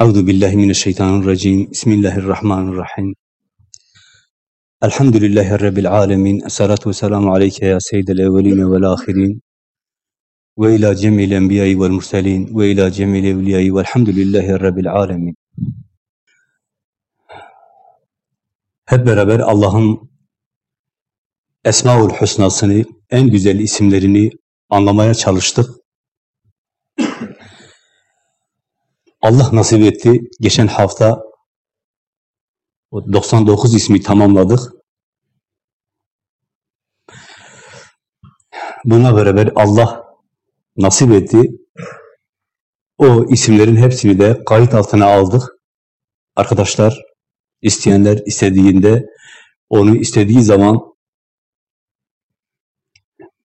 Euzu billahi mineşşeytanirracim. Bismillahirrahmanirrahim. Elhamdülillahi rabbil alamin. Essalatu vesselamu aleyke ya seyyidel evvelin ve'l ahirin. Ve ila cemil enbiya'i ve'l murselin ve ila cemil evliya'i ve'lhamdülillahi rabbil alamin. Hep beraber Allah'ın Esmaül Hüsna'sını, en güzel isimlerini anlamaya çalıştık. Allah nasip etti. Geçen hafta o 99 ismi tamamladık. Buna beraber Allah nasip etti. O isimlerin hepsini de kayıt altına aldık. Arkadaşlar, isteyenler istediğinde, onu istediği zaman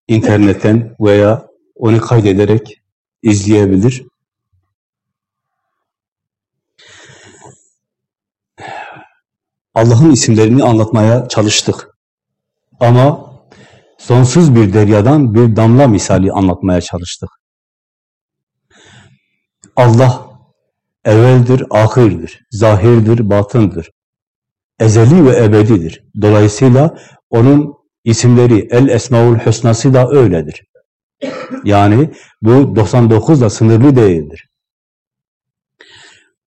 internetten veya onu kaydederek izleyebilir. Allah'ın isimlerini anlatmaya çalıştık. Ama sonsuz bir deryadan bir damla misali anlatmaya çalıştık. Allah evveldir, ahirdir, zahirdir, batındır. Ezeli ve ebedidir. Dolayısıyla onun isimleri El Esmaül Hüsnası da öyledir. Yani bu 99 da sınırlı değildir.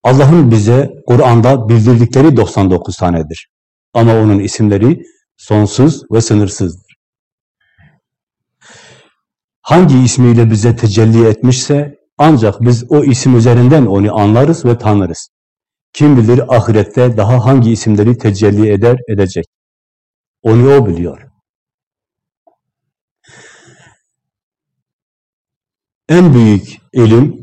Allah'ın bize Kur'an'da bildirdikleri 99 tanedir. Ama onun isimleri sonsuz ve sınırsızdır. Hangi ismiyle bize tecelli etmişse ancak biz o isim üzerinden onu anlarız ve tanırız. Kim bilir ahirette daha hangi isimleri tecelli eder, edecek. Onu o biliyor. En büyük ilim,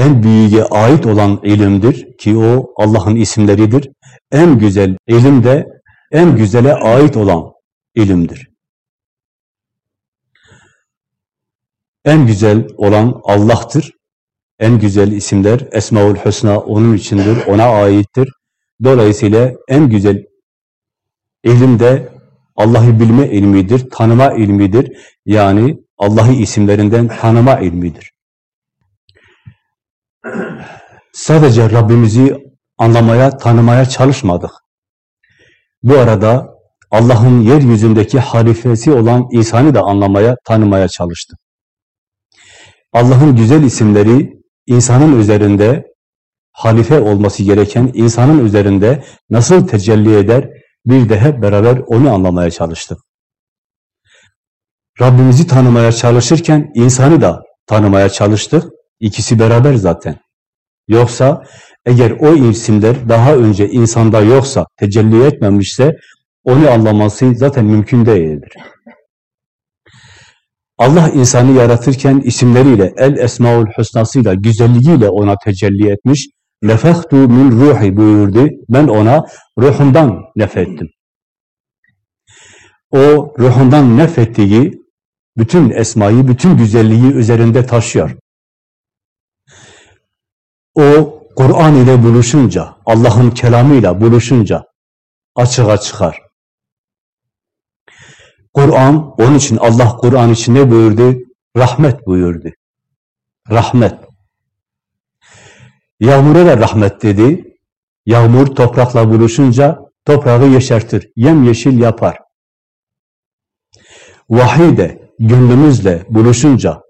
en büyüğe ait olan ilimdir ki o Allah'ın isimleridir. En güzel ilim de en güzele ait olan ilimdir. En güzel olan Allah'tır. En güzel isimler Esmaül Hüsna onun içindir, ona aittir. Dolayısıyla en güzel ilim de Allah'ı bilme ilmidir, tanıma ilmidir. Yani Allah'ı isimlerinden tanıma ilmidir. Sadece Rabbimizi anlamaya, tanımaya çalışmadık. Bu arada Allah'ın yeryüzündeki halifesi olan İsa'nı da anlamaya, tanımaya çalıştık. Allah'ın güzel isimleri insanın üzerinde halife olması gereken insanın üzerinde nasıl tecelli eder bir de hep beraber onu anlamaya çalıştık. Rabbimizi tanımaya çalışırken insanı da tanımaya çalıştık. İkisi beraber zaten. Yoksa eğer o isimler daha önce insanda yoksa, tecelli etmemişse onu anlaması zaten mümkün değildir. Allah insanı yaratırken isimleriyle, el esmaül hüsnasıyla, güzelliğiyle ona tecelli etmiş. Nefehtu min ruhi buyurdu. Ben ona ruhundan nefettim. O ruhundan nefettiği bütün esmayı, bütün güzelliği üzerinde taşıyor. O Kur'an ile buluşunca, Allah'ın kelamıyla buluşunca açığa çıkar. Kur'an, onun için Allah Kur'an için ne buyurdu? Rahmet buyurdu. Rahmet. Yağmura da rahmet dedi. Yağmur toprakla buluşunca toprağı yeşertir, yemyeşil yapar. Vahiy de gönlümüzle buluşunca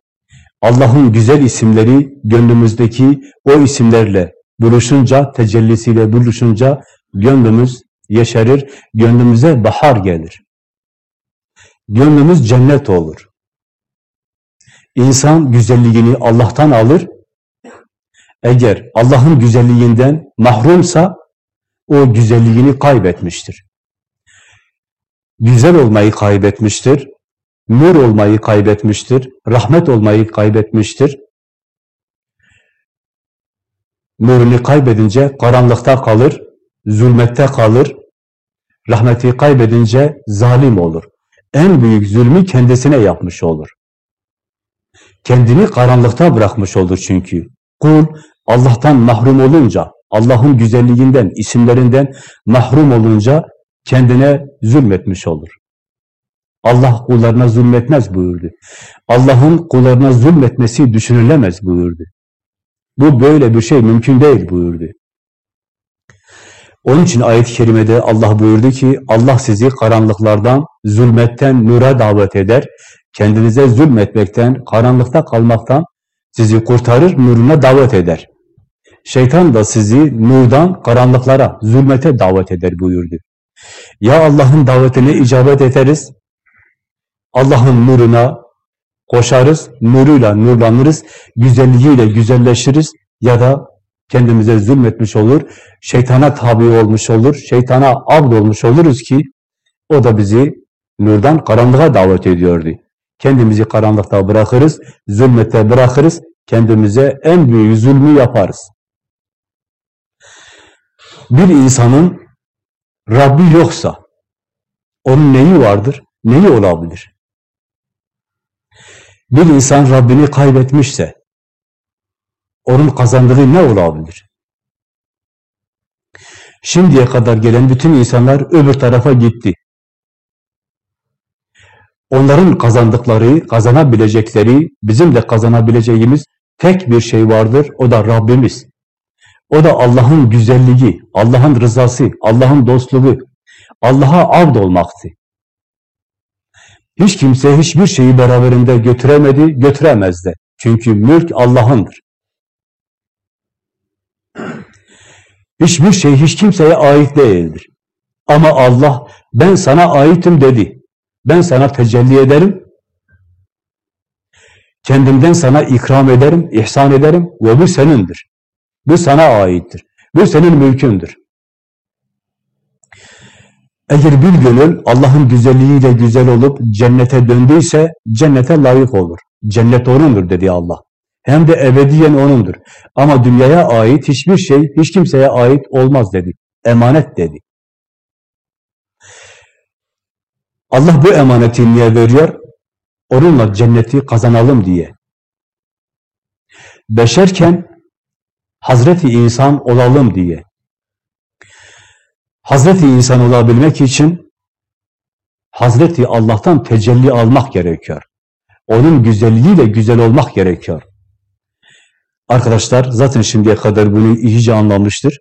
Allah'ın güzel isimleri gönlümüzdeki o isimlerle buluşunca, tecellisiyle buluşunca gönlümüz yeşerir, gönlümüze bahar gelir. Gönlümüz cennet olur. İnsan güzelliğini Allah'tan alır. Eğer Allah'ın güzelliğinden mahrumsa o güzelliğini kaybetmiştir. Güzel olmayı kaybetmiştir nur olmayı kaybetmiştir, rahmet olmayı kaybetmiştir. Nurunu kaybedince karanlıkta kalır, zulmette kalır. Rahmeti kaybedince zalim olur. En büyük zulmü kendisine yapmış olur. Kendini karanlıkta bırakmış olur çünkü. Kul Allah'tan mahrum olunca, Allah'ın güzelliğinden, isimlerinden mahrum olunca kendine zulmetmiş olur. Allah kullarına zulmetmez buyurdu. Allah'ın kullarına zulmetmesi düşünülemez buyurdu. Bu böyle bir şey mümkün değil buyurdu. Onun için ayet-i kerimede Allah buyurdu ki Allah sizi karanlıklardan, zulmetten nura davet eder. Kendinize zulmetmekten, karanlıkta kalmaktan sizi kurtarır, nuruna davet eder. Şeytan da sizi nurdan karanlıklara, zulmete davet eder buyurdu. Ya Allah'ın davetine icabet ederiz, Allah'ın nuruna koşarız, nuruyla nurlanırız, güzelliğiyle güzelleşiriz ya da kendimize zulmetmiş olur, şeytana tabi olmuş olur, şeytana abd olmuş oluruz ki o da bizi nurdan karanlığa davet ediyordu. Kendimizi karanlıkta bırakırız, zulmete bırakırız, kendimize en büyük zulmü yaparız. Bir insanın Rabbi yoksa onun neyi vardır, neyi olabilir? Bir insan Rabbini kaybetmişse onun kazandığı ne olabilir? Şimdiye kadar gelen bütün insanlar öbür tarafa gitti. Onların kazandıkları, kazanabilecekleri, bizim de kazanabileceğimiz tek bir şey vardır, o da Rabbimiz. O da Allah'ın güzelliği, Allah'ın rızası, Allah'ın dostluğu, Allah'a abd olmaktı. Hiç kimse hiçbir şeyi beraberinde götüremedi, götüremez de. Çünkü mülk Allah'ındır. Hiçbir şey hiç kimseye ait değildir. Ama Allah ben sana aitim dedi. Ben sana tecelli ederim. Kendimden sana ikram ederim, ihsan ederim ve bu senindir. Bu sana aittir. Bu senin mülkündür. Eğer bir gönül Allah'ın güzelliğiyle güzel olup cennete döndüyse cennete layık olur. Cennet onundur dedi Allah. Hem de ebediyen onundur. Ama dünyaya ait hiçbir şey hiç kimseye ait olmaz dedi. Emanet dedi. Allah bu emaneti niye veriyor? Onunla cenneti kazanalım diye. Beşerken Hazreti insan olalım diye. Hazreti insan olabilmek için Hazreti Allah'tan tecelli almak gerekiyor. Onun güzelliğiyle güzel olmak gerekiyor. Arkadaşlar zaten şimdiye kadar bunu iyice anlamıştır.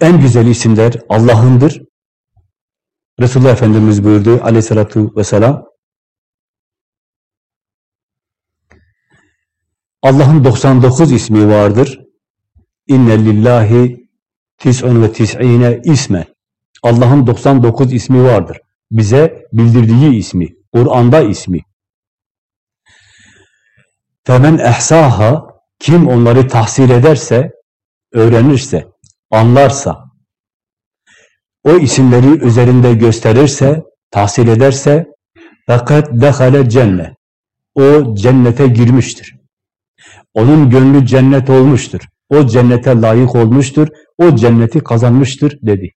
En güzel isimler Allah'ındır. Resulullah Efendimiz buyurdu aleyhissalatu vesselam. Allah'ın 99 ismi vardır. İnne lillahi tis'un ve tis'ine isme. Allah'ın 99 ismi vardır. Bize bildirdiği ismi, Kur'an'da ismi. Femen ehsaha kim onları tahsil ederse, öğrenirse, anlarsa, o isimleri üzerinde gösterirse, tahsil ederse, fakat dehale cennet. O cennete girmiştir. Onun gönlü cennet olmuştur. O cennete layık olmuştur. O cenneti kazanmıştır dedi.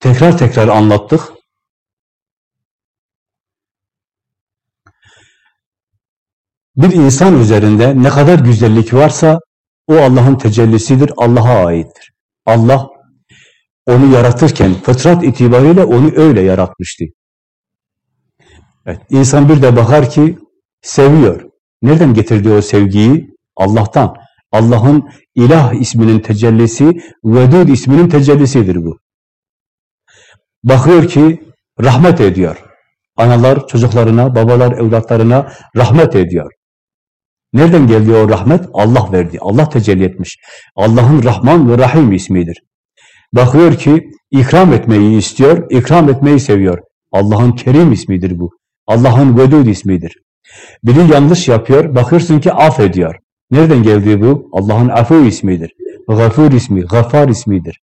Tekrar tekrar anlattık. Bir insan üzerinde ne kadar güzellik varsa o Allah'ın tecellisidir, Allah'a aittir. Allah onu yaratırken fıtrat itibariyle onu öyle yaratmıştı. Evet, insan bir de bakar ki seviyor. Nereden getirdi o sevgiyi? Allah'tan. Allah'ın ilah isminin tecellisi, Vedud isminin tecellisidir bu. Bakıyor ki rahmet ediyor. Analar çocuklarına, babalar evlatlarına rahmet ediyor. Nereden geldi o rahmet? Allah verdi. Allah tecelli etmiş. Allah'ın Rahman ve Rahim ismidir. Bakıyor ki ikram etmeyi istiyor, ikram etmeyi seviyor. Allah'ın Kerim ismidir bu. Allah'ın Vedud ismidir. Biri yanlış yapıyor, bakıyorsun ki affediyor. Nereden geldi bu? Allah'ın Afu ismidir. Gafur ismi, Gafar ismidir.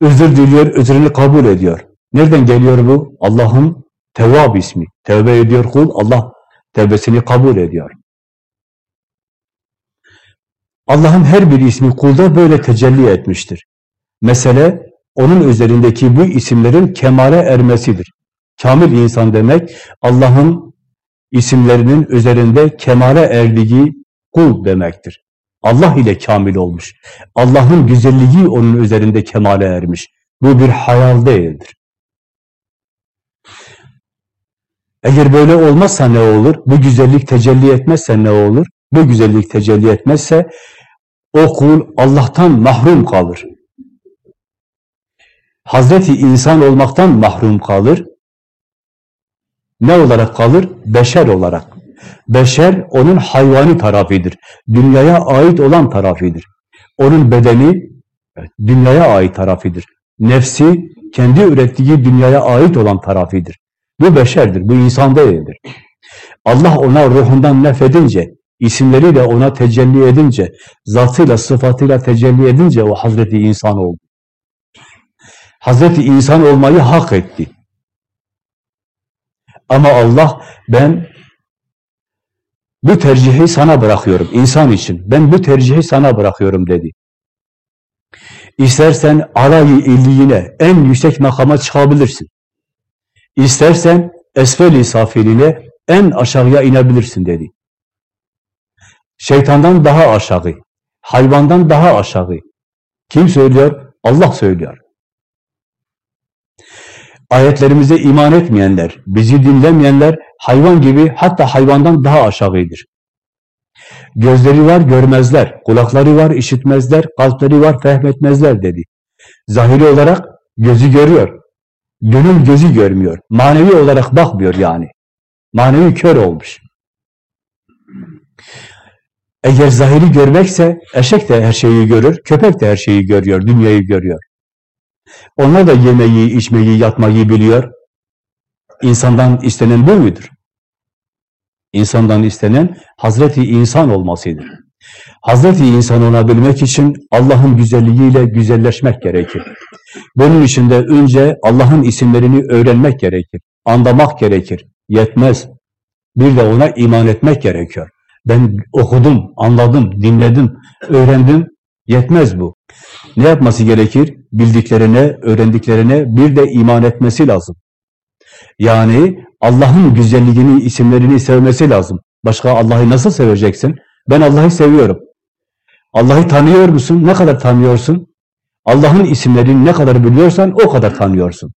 Özür diliyor, özrünü kabul ediyor. Nereden geliyor bu? Allah'ın Tevvab ismi. Tevbe ediyor kul, Allah tevbesini kabul ediyor. Allah'ın her bir ismi kulda böyle tecelli etmiştir. Mesele onun üzerindeki bu isimlerin kemale ermesidir. Kamil insan demek Allah'ın isimlerinin üzerinde kemale erdiği kul demektir. Allah ile kamil olmuş. Allah'ın güzelliği onun üzerinde kemale ermiş. Bu bir hayal değildir. Eğer böyle olmazsa ne olur? Bu güzellik tecelli etmezse ne olur? Bu güzellik tecelli etmezse o kul Allah'tan mahrum kalır. Hazreti insan olmaktan mahrum kalır. Ne olarak kalır? Beşer olarak. Beşer onun hayvani tarafıdır. Dünyaya ait olan tarafıdır. Onun bedeni dünyaya ait tarafıdır. Nefsi kendi ürettiği dünyaya ait olan tarafıdır. Bu beşerdir, bu insan değildir. Allah ona ruhundan nefedince, isimleriyle ona tecelli edince, zatıyla, sıfatıyla tecelli edince o Hazreti insan oldu. Hazreti insan olmayı hak etti. Ama Allah ben bu tercihi sana bırakıyorum insan için. Ben bu tercihi sana bırakıyorum dedi. İstersen alayı illiğine, en yüksek makama çıkabilirsin. İstersen esfel-i en aşağıya inebilirsin dedi. Şeytandan daha aşağı, hayvandan daha aşağı. Kim söylüyor? Allah söylüyor. Ayetlerimize iman etmeyenler, bizi dinlemeyenler hayvan gibi hatta hayvandan daha aşağıdır. Gözleri var görmezler, kulakları var işitmezler, kalpleri var fehmetmezler dedi. Zahiri olarak gözü görüyor, gönül gözü görmüyor, manevi olarak bakmıyor yani. Manevi kör olmuş. Eğer zahiri görmekse eşek de her şeyi görür, köpek de her şeyi görüyor, dünyayı görüyor. Onlar da yemeği, içmeyi, yatmayı biliyor. İnsandan istenen bu mudur? İnsandan istenen Hazreti insan olmasıdır. Hazreti insan olabilmek için Allah'ın güzelliğiyle güzelleşmek gerekir. Bunun için de önce Allah'ın isimlerini öğrenmek gerekir. Anlamak gerekir. Yetmez. Bir de ona iman etmek gerekiyor. Ben okudum, anladım, dinledim, öğrendim. Yetmez bu. Ne yapması gerekir? Bildiklerine, öğrendiklerine bir de iman etmesi lazım. Yani Allah'ın güzelliğini, isimlerini sevmesi lazım. Başka Allah'ı nasıl seveceksin? Ben Allah'ı seviyorum. Allah'ı tanıyor musun? Ne kadar tanıyorsun? Allah'ın isimlerini ne kadar biliyorsan o kadar tanıyorsun.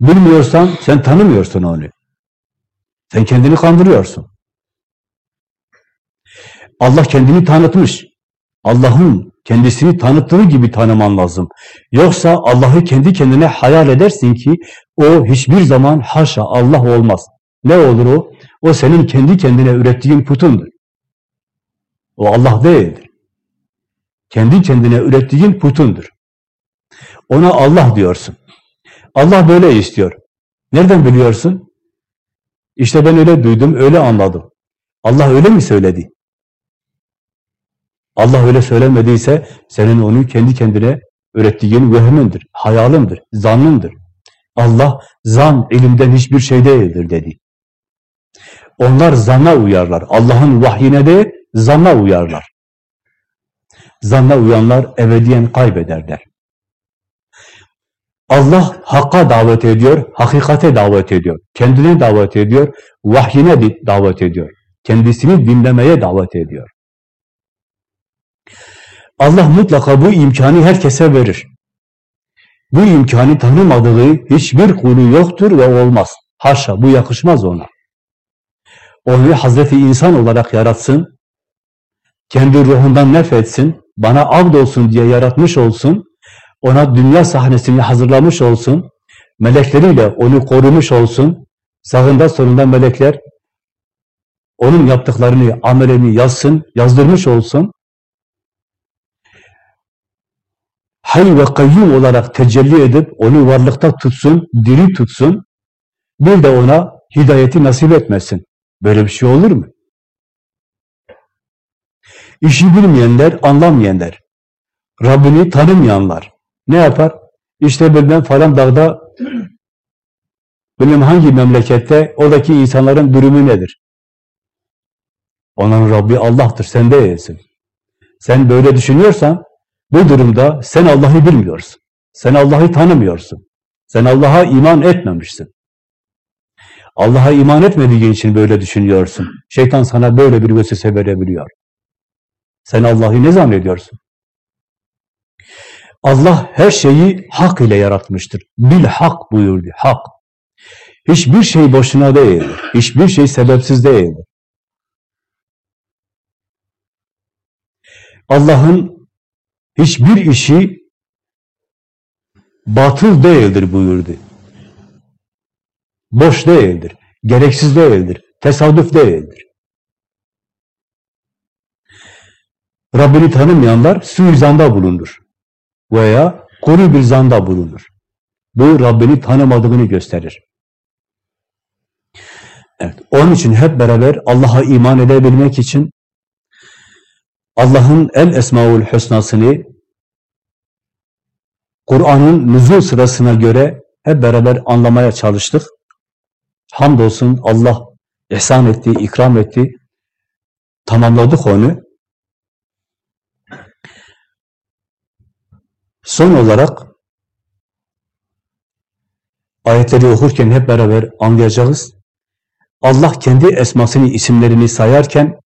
Bilmiyorsan sen tanımıyorsun onu. Sen kendini kandırıyorsun. Allah kendini tanıtmış. Allah'ın kendisini tanıttığı gibi tanıman lazım. Yoksa Allah'ı kendi kendine hayal edersin ki o hiçbir zaman haşa Allah olmaz. Ne olur o? O senin kendi kendine ürettiğin putundur. O Allah değildir. Kendi kendine ürettiğin putundur. Ona Allah diyorsun. Allah böyle istiyor. Nereden biliyorsun? İşte ben öyle duydum, öyle anladım. Allah öyle mi söyledi? Allah öyle söylemediyse senin onu kendi kendine ürettiğin vehmindir, hayalındır, zannındır. Allah zan ilimden hiçbir şey değildir dedi. Onlar zanna uyarlar. Allah'ın vahyine de zanna uyarlar. Zanna uyanlar ebediyen kaybederler. Allah hakka davet ediyor, hakikate davet ediyor, kendine davet ediyor, vahyine davet ediyor, kendisini dinlemeye davet ediyor. Allah mutlaka bu imkanı herkese verir. Bu imkanı tanımadığı hiçbir kulu yoktur ve olmaz. Haşa bu yakışmaz ona. Onu Hazreti insan olarak yaratsın, kendi ruhundan nefetsin, bana abd olsun diye yaratmış olsun, ona dünya sahnesini hazırlamış olsun, melekleriyle onu korumuş olsun, sağında sonunda melekler onun yaptıklarını, amelini yazsın, yazdırmış olsun, hay ve kayyum olarak tecelli edip onu varlıkta tutsun, diri tutsun, bir de ona hidayeti nasip etmesin. Böyle bir şey olur mu? İşi bilmeyenler, anlamayanlar, Rabbini tanımayanlar ne yapar? İşte bilmem falan dağda, bilmem hangi memlekette oradaki insanların durumu nedir? Onların Rabbi Allah'tır, sen değilsin. Sen böyle düşünüyorsan, bu durumda sen Allah'ı bilmiyorsun. Sen Allah'ı tanımıyorsun. Sen Allah'a iman etmemişsin. Allah'a iman etmediğin için böyle düşünüyorsun. Şeytan sana böyle bir vesvese verebiliyor. Sen Allah'ı ne zannediyorsun? Allah her şeyi hak ile yaratmıştır. Bil hak buyurdu. Hak. Hiçbir şey boşuna değildir. Hiçbir şey sebepsiz değildir. Allah'ın hiçbir işi batıl değildir buyurdu. Boş değildir, gereksiz değildir, tesadüf değildir. Rabbini tanımayanlar suizanda bulunur veya kuru bir zanda bulunur. Bu Rabbini tanımadığını gösterir. Evet, onun için hep beraber Allah'a iman edebilmek için Allah'ın el esmaul husnasını Kur'an'ın nüzul sırasına göre hep beraber anlamaya çalıştık. Hamdolsun Allah ihsan etti, ikram etti. Tamamladık onu. Son olarak ayetleri okurken hep beraber anlayacağız. Allah kendi esmasını, isimlerini sayarken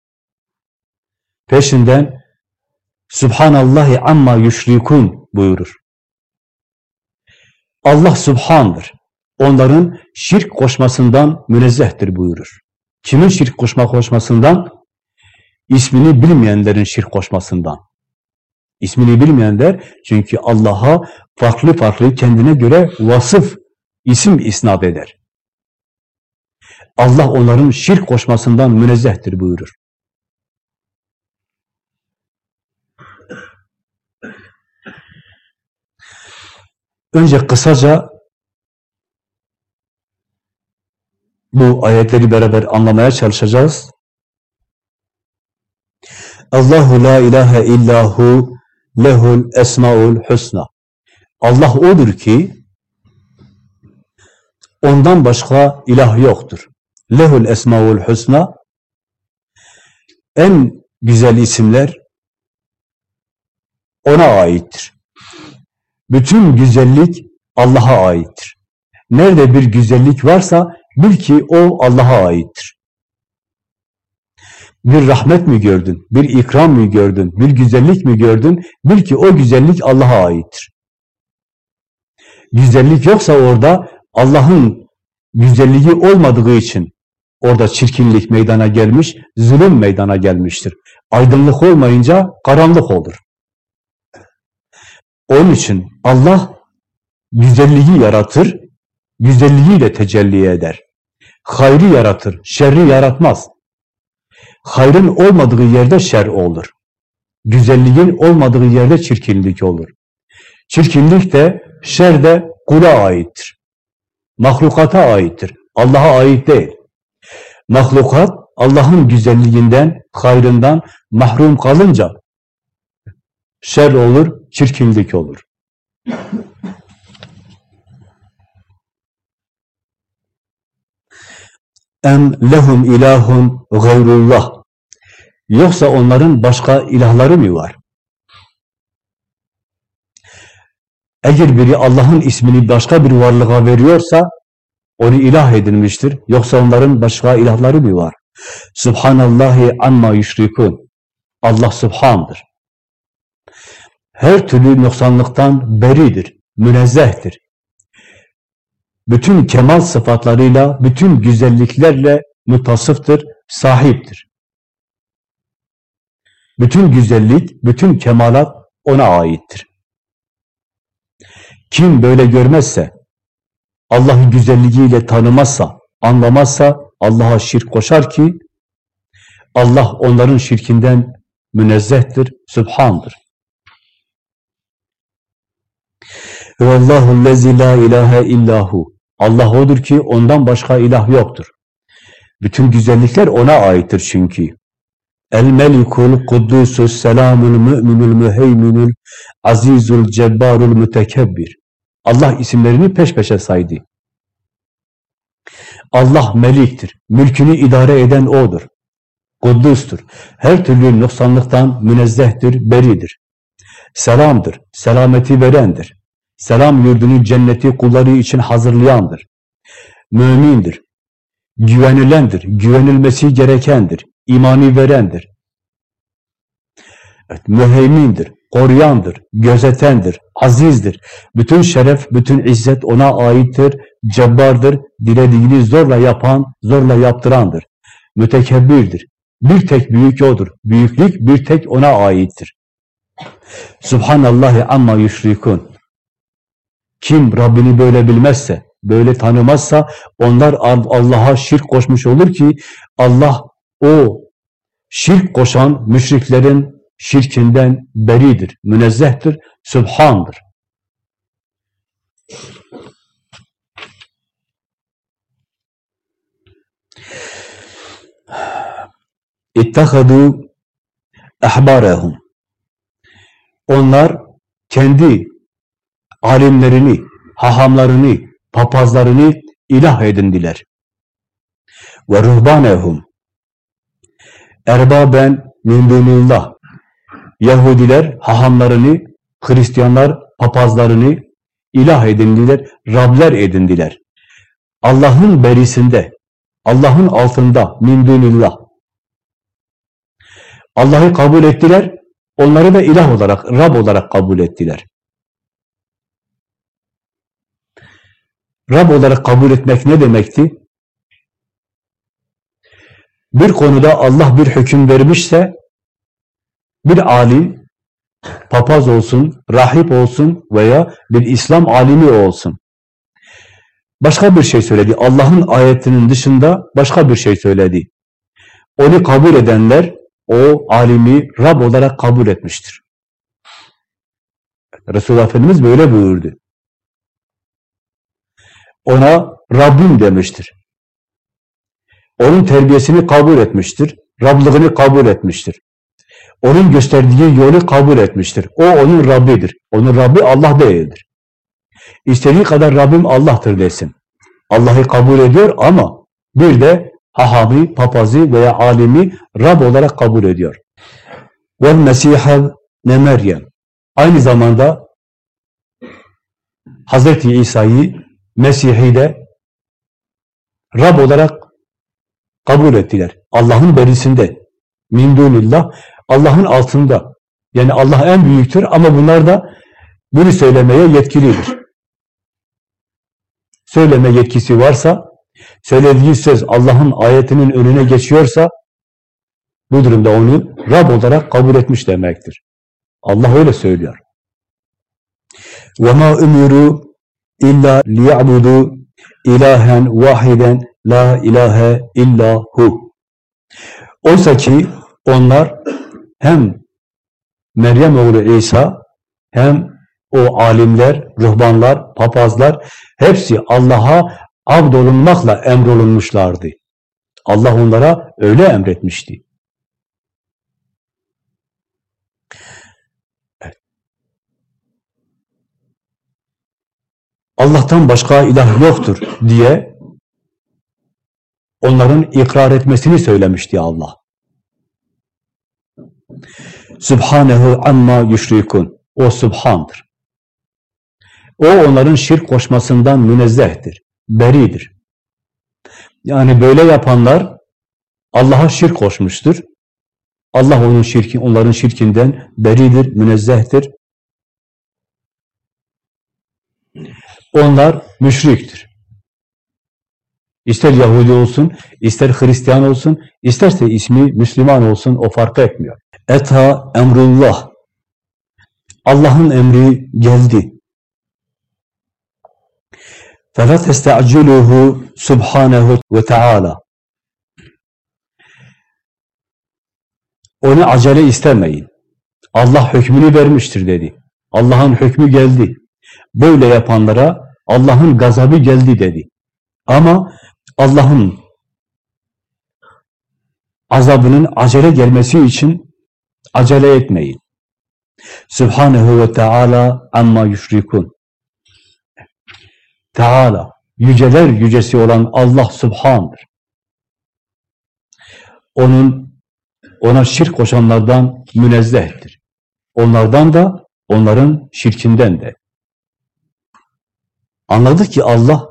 peşinden Subhanallahi amma yüşrikun buyurur. Allah Subhan'dır. Onların şirk koşmasından münezzehtir buyurur. Kimin şirk koşma koşmasından? İsmini bilmeyenlerin şirk koşmasından. İsmini bilmeyenler çünkü Allah'a farklı farklı kendine göre vasıf, isim isnat eder. Allah onların şirk koşmasından münezzehtir buyurur. Önce kısaca bu ayetleri beraber anlamaya çalışacağız. Allahu la ilahe illahu lehul esmaul husna. Allah odur ki ondan başka ilah yoktur. Lehul esmaul husna en güzel isimler ona aittir. Bütün güzellik Allah'a aittir. Nerede bir güzellik varsa bil ki o Allah'a aittir. Bir rahmet mi gördün, bir ikram mı gördün, bir güzellik mi gördün, bil ki o güzellik Allah'a aittir. Güzellik yoksa orada Allah'ın güzelliği olmadığı için orada çirkinlik meydana gelmiş, zulüm meydana gelmiştir. Aydınlık olmayınca karanlık olur. Onun için Allah güzelliği yaratır, güzelliğiyle tecelli eder. Hayrı yaratır, şerri yaratmaz. Hayrın olmadığı yerde şer olur. Güzelliğin olmadığı yerde çirkinlik olur. Çirkinlik de, şer de kula aittir. Mahlukata aittir. Allah'a ait değil. Mahlukat Allah'ın güzelliğinden, hayrından mahrum kalınca şer olur, çirkinlik olur. Em lehum ilahun gayrullah. Yoksa onların başka ilahları mı var? Eğer biri Allah'ın ismini başka bir varlığa veriyorsa onu ilah edinmiştir. Yoksa onların başka ilahları mı var? Subhanallahi amma yüşrikun. Allah subhandır her türlü noksanlıktan beridir, münezzehtir. Bütün kemal sıfatlarıyla, bütün güzelliklerle mutasıftır, sahiptir. Bütün güzellik, bütün kemalat ona aittir. Kim böyle görmezse, Allah'ı güzelliğiyle tanımazsa, anlamazsa Allah'a şirk koşar ki Allah onların şirkinden münezzehtir, sübhandır. Vallahu lezi la ilahe illahu. Allah odur ki ondan başka ilah yoktur. Bütün güzellikler ona aittir çünkü. El melikul kuddusus selamul müminul müheyminul azizul cebbarul mütekebbir. Allah isimlerini peş peşe saydı. Allah meliktir. Mülkünü idare eden O'dur. Kuddustur. Her türlü noksanlıktan münezzehtir, beridir. Selamdır. Selameti verendir. Selam yurdunu cenneti kulları için hazırlayandır. Mümindir. Güvenilendir. Güvenilmesi gerekendir. İmani verendir. Evet, müheymindir, koruyandır, gözetendir, azizdir. Bütün şeref, bütün izzet ona aittir, cebbardır, dilediğini zorla yapan, zorla yaptırandır. Mütekebbirdir. Bir tek büyük O'dur. Büyüklük bir tek O'na aittir. Subhanallahi amma yüşrikun. Kim Rabbini böyle bilmezse, böyle tanımazsa onlar Allah'a şirk koşmuş olur ki Allah o şirk koşan müşriklerin şirkinden beridir, münezzehtir, sübhandır. İttehadu ehbarehum. Onlar kendi alimlerini, hahamlarını, papazlarını ilah edindiler. Ve ruhbanehum. Erbaben min dunillah. Yahudiler hahamlarını, Hristiyanlar papazlarını ilah edindiler, Rabler edindiler. Allah'ın berisinde, Allah'ın altında min dunillah. Allah'ı kabul ettiler, onları da ilah olarak, Rab olarak kabul ettiler. Rab olarak kabul etmek ne demekti? Bir konuda Allah bir hüküm vermişse, bir alim, papaz olsun, rahip olsun veya bir İslam alimi olsun. Başka bir şey söyledi. Allah'ın ayetinin dışında başka bir şey söyledi. Onu kabul edenler o alimi Rab olarak kabul etmiştir. Resulullah Efendimiz böyle buyurdu. Ona Rabbim demiştir. Onun terbiyesini kabul etmiştir. Rablığını kabul etmiştir. Onun gösterdiği yolu kabul etmiştir. O onun Rabbidir. Onun Rabbi Allah değildir. İstediği kadar Rabbim Allah'tır desin. Allah'ı kabul ediyor ama bir de hahami, papazı veya alimi Rab olarak kabul ediyor. Vel Mesih'e ne Meryem. Aynı zamanda Hazreti İsa'yı, Mesih'i de Rab olarak kabul ettiler. Allah'ın berisinde. Min dunillah. Allah'ın altında. Yani Allah en büyüktür ama bunlar da bunu söylemeye yetkilidir. Söyleme yetkisi varsa, söylediği söz Allah'ın ayetinin önüne geçiyorsa, bu durumda onu Rab olarak kabul etmiş demektir. Allah öyle söylüyor. وَمَا اُمِرُوا İlla liyabudu ilahen vahiden la ilahe illa hu. Oysa ki onlar hem Meryem oğlu İsa hem o alimler, ruhbanlar, papazlar hepsi Allah'a abdolunmakla emrolunmuşlardı. Allah onlara öyle emretmişti. Allah'tan başka ilah yoktur diye onların ikrar etmesini söylemişti Allah. Sübhanehu amma yüşrikun. O Sübhan'dır. O onların şirk koşmasından münezzehtir, beridir. Yani böyle yapanlar Allah'a şirk koşmuştur. Allah onun şirki, onların şirkinden beridir, münezzehtir. Onlar müşriktir. İster Yahudi olsun, ister Hristiyan olsun, isterse ismi Müslüman olsun, o fark etmiyor. Eta emrullah. Allah'ın emri geldi. فَلَا تَسْتَعْجِلُهُ subhanehu ve Teala. Onu acele istemeyin. Allah hükmünü vermiştir dedi. Allah'ın hükmü geldi. Böyle yapanlara Allah'ın gazabı geldi dedi. Ama Allah'ın azabının acele gelmesi için acele etmeyin. Subhanehu ve Teala amma yüşrikun. Teala, yüceler yücesi olan Allah Subhan'dır. Onun, ona şirk koşanlardan münezzehtir. Onlardan da, onların şirkinden de. Anladık ki Allah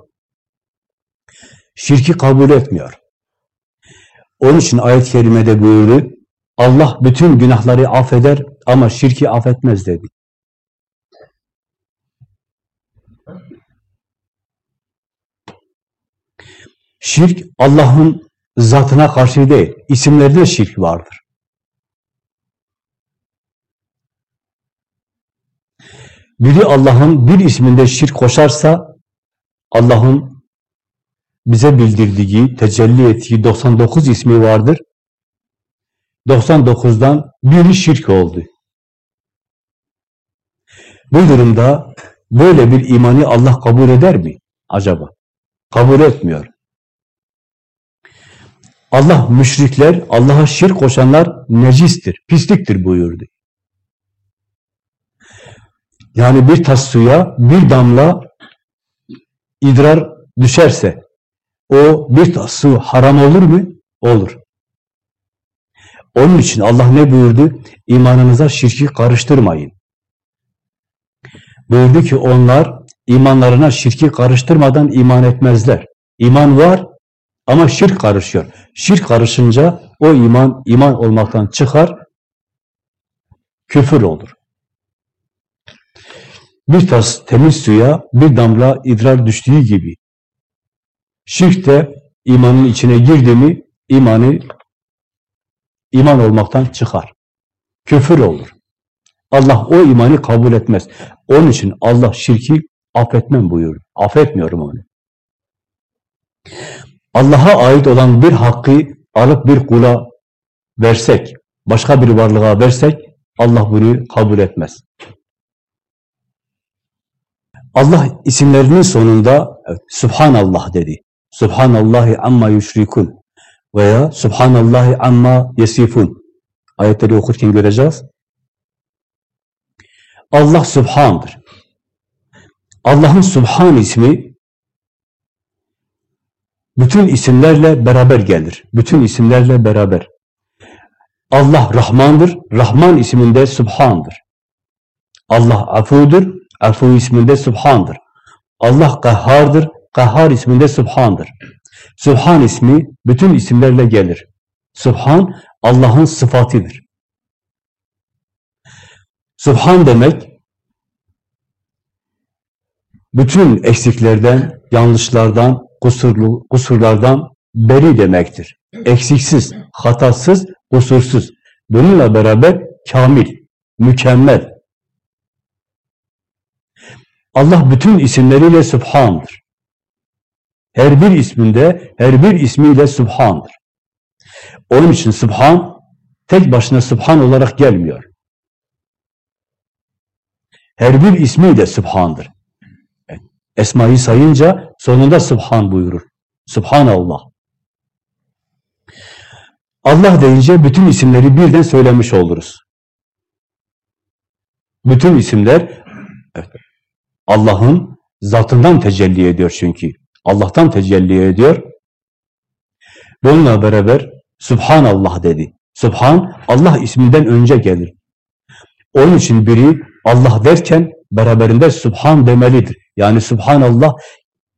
şirki kabul etmiyor. Onun için ayet-i kerimede buyurdu, Allah bütün günahları affeder ama şirki affetmez dedi. Şirk Allah'ın zatına karşı değil, isimlerde şirk vardır. Biri Allah'ın bir isminde şirk koşarsa, Allah'ın bize bildirdiği, tecelli ettiği 99 ismi vardır. 99'dan biri şirk oldu. Bu durumda böyle bir imanı Allah kabul eder mi acaba? Kabul etmiyor. Allah müşrikler, Allah'a şirk koşanlar necistir, pisliktir buyurdu. Yani bir tas suya bir damla idrar düşerse o bir tas su haram olur mu? Olur. Onun için Allah ne buyurdu? İmanınıza şirki karıştırmayın. Buyurdu ki onlar imanlarına şirki karıştırmadan iman etmezler. İman var ama şirk karışıyor. Şirk karışınca o iman iman olmaktan çıkar, küfür olur. Bir tas temiz suya bir damla idrar düştüğü gibi şirk de imanın içine girdi mi imanı iman olmaktan çıkar. Küfür olur. Allah o imanı kabul etmez. Onun için Allah şirki affetmem buyurdu. Affetmiyorum onu. Allah'a ait olan bir hakkı alıp bir kula versek, başka bir varlığa versek Allah bunu kabul etmez. Allah isimlerinin sonunda evet, Subhanallah dedi. Subhanallahi amma yüşrikun veya Subhanallahi amma yesifun. Ayetleri okurken göreceğiz. Allah Subhan'dır. Allah'ın Subhan ismi bütün isimlerle beraber gelir. Bütün isimlerle beraber. Allah Rahmandır. Rahman isminde Subhan'dır. Allah Afudur. Afu isminde Subhan'dır. Allah Kahhar'dır. Kahhar isminde Subhan'dır. Subhan ismi bütün isimlerle gelir. Subhan Allah'ın sıfatıdır. Subhan demek bütün eksiklerden, yanlışlardan, kusurlu, kusurlardan beri demektir. Eksiksiz, hatasız, kusursuz. Bununla beraber kamil, mükemmel. Allah bütün isimleriyle Subhan'dır. Her bir isminde, her bir ismiyle Subhan'dır. Onun için Subhan, tek başına Subhan olarak gelmiyor. Her bir ismiyle Subhan'dır. Esma'yı sayınca sonunda Subhan buyurur. Subhanallah. Allah deyince bütün isimleri birden söylemiş oluruz. Bütün isimler evet, Allah'ın zatından tecelli ediyor çünkü. Allah'tan tecelli ediyor. Bununla beraber Subhanallah dedi. Subhan Allah isminden önce gelir. Onun için biri Allah derken beraberinde Subhan demelidir. Yani Subhanallah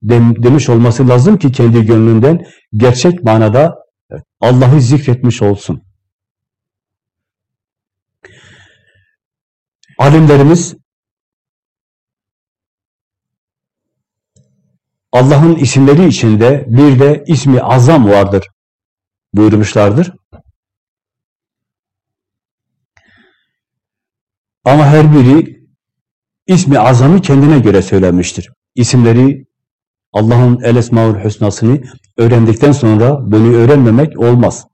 dem, demiş olması lazım ki kendi gönlünden gerçek manada Allah'ı zikretmiş olsun. Alimlerimiz Allah'ın isimleri içinde bir de ismi azam vardır buyurmuşlardır. Ama her biri ismi azamı kendine göre söylemiştir. İsimleri Allah'ın El Esmaül Hüsna'sını öğrendikten sonra bunu öğrenmemek olmaz.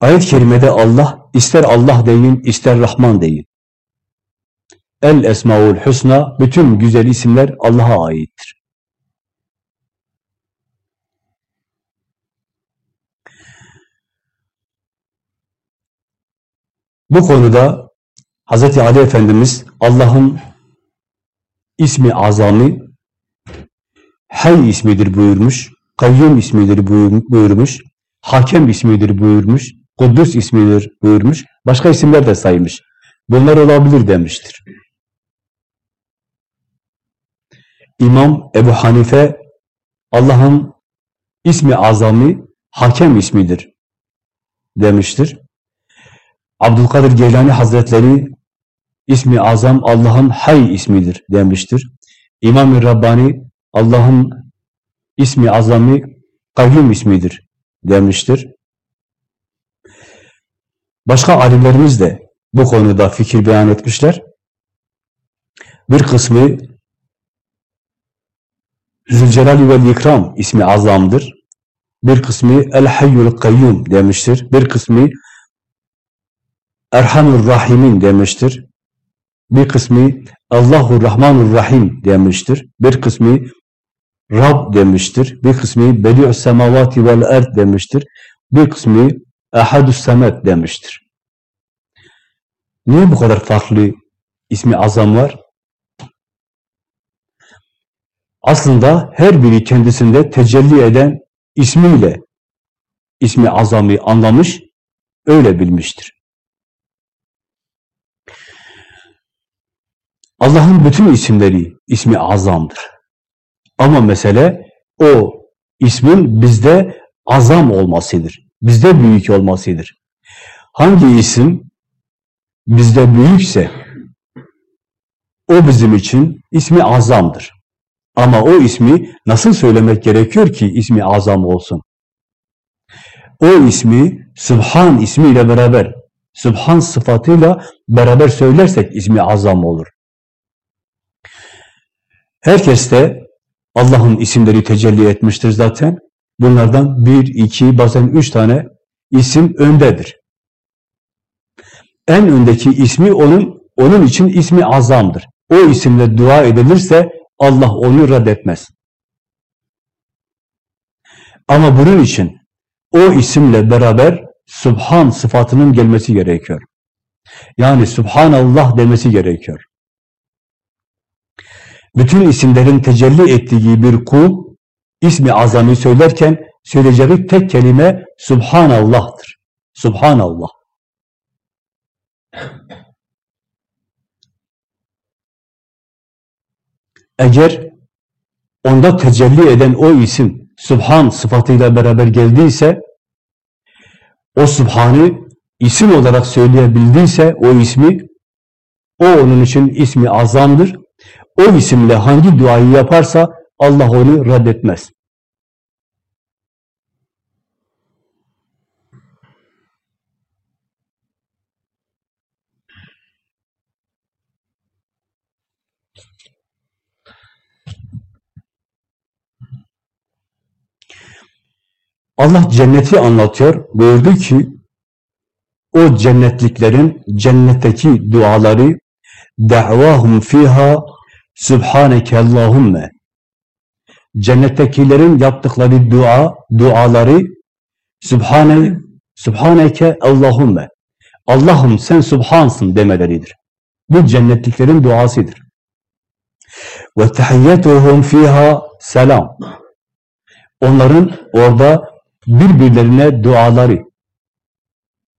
Ayet-i kerimede Allah, ister Allah deyin, ister Rahman deyin. El Esmaül Hüsna, bütün güzel isimler Allah'a aittir. Bu konuda Hz. Ali Efendimiz Allah'ın ismi azami Hay ismidir buyurmuş, Kayyum ismidir buyurmuş, Hakem ismidir buyurmuş, Kuddus ismidir buyurmuş, başka isimler de saymış. Bunlar olabilir demiştir. İmam Ebu Hanife Allah'ın ismi azami Hakem ismidir demiştir. Abdülkadir Geylani Hazretleri ismi azam Allah'ın Hay ismidir demiştir. İmam-ı Rabbani Allah'ın ismi azami Kayyum ismidir demiştir. Başka alimlerimiz de bu konuda fikir beyan etmişler. Bir kısmı Zülcelal ve İkram ismi azamdır. Bir kısmı El Hayyul Kayyum demiştir. Bir kısmı Erhamur Rahimin demiştir. Bir kısmı Allahu Rahmanur Rahim demiştir. Bir kısmı Rab demiştir. Bir kısmı Bedi'us semavati vel erd demiştir. Bir kısmı Ehadus semet demiştir. Niye bu kadar farklı ismi azam var? Aslında her biri kendisinde tecelli eden ismiyle ismi azami anlamış, öyle bilmiştir. Allah'ın bütün isimleri ismi azamdır. Ama mesele o ismin bizde azam olmasıdır. Bizde büyük olmasıdır. Hangi isim bizde büyükse o bizim için ismi azamdır. Ama o ismi nasıl söylemek gerekiyor ki ismi azam olsun? O ismi Sübhan ismiyle beraber, Sübhan sıfatıyla beraber söylersek ismi azam olur. Herkes de Allah'ın isimleri tecelli etmiştir zaten. Bunlardan bir, iki, bazen üç tane isim öndedir. En öndeki ismi onun, onun için ismi azamdır. O isimle dua edilirse Allah onu reddetmez. Ama bunun için o isimle beraber Subhan sıfatının gelmesi gerekiyor. Yani Subhanallah demesi gerekiyor. Bütün isimlerin tecelli ettiği bir kul, ismi azami söylerken söyleyeceği tek kelime Subhanallah'tır. Subhanallah. Eğer onda tecelli eden o isim Subhan sıfatıyla beraber geldiyse o Subhan'ı isim olarak söyleyebildiyse o ismi o onun için ismi azamdır. O isimle hangi duayı yaparsa Allah onu reddetmez. Allah cenneti anlatıyor. Buyurdu ki o cennetliklerin cennetteki duaları da'vahum fiha subhaneke Allahümme cennettekilerin yaptıkları dua, duaları Subhane, Subhaneke Allahümme Allah'ım sen Subhansın demeleridir. Bu cennetliklerin duasıdır. Ve tehiyyetuhum fiha selam. Onların orada birbirlerine duaları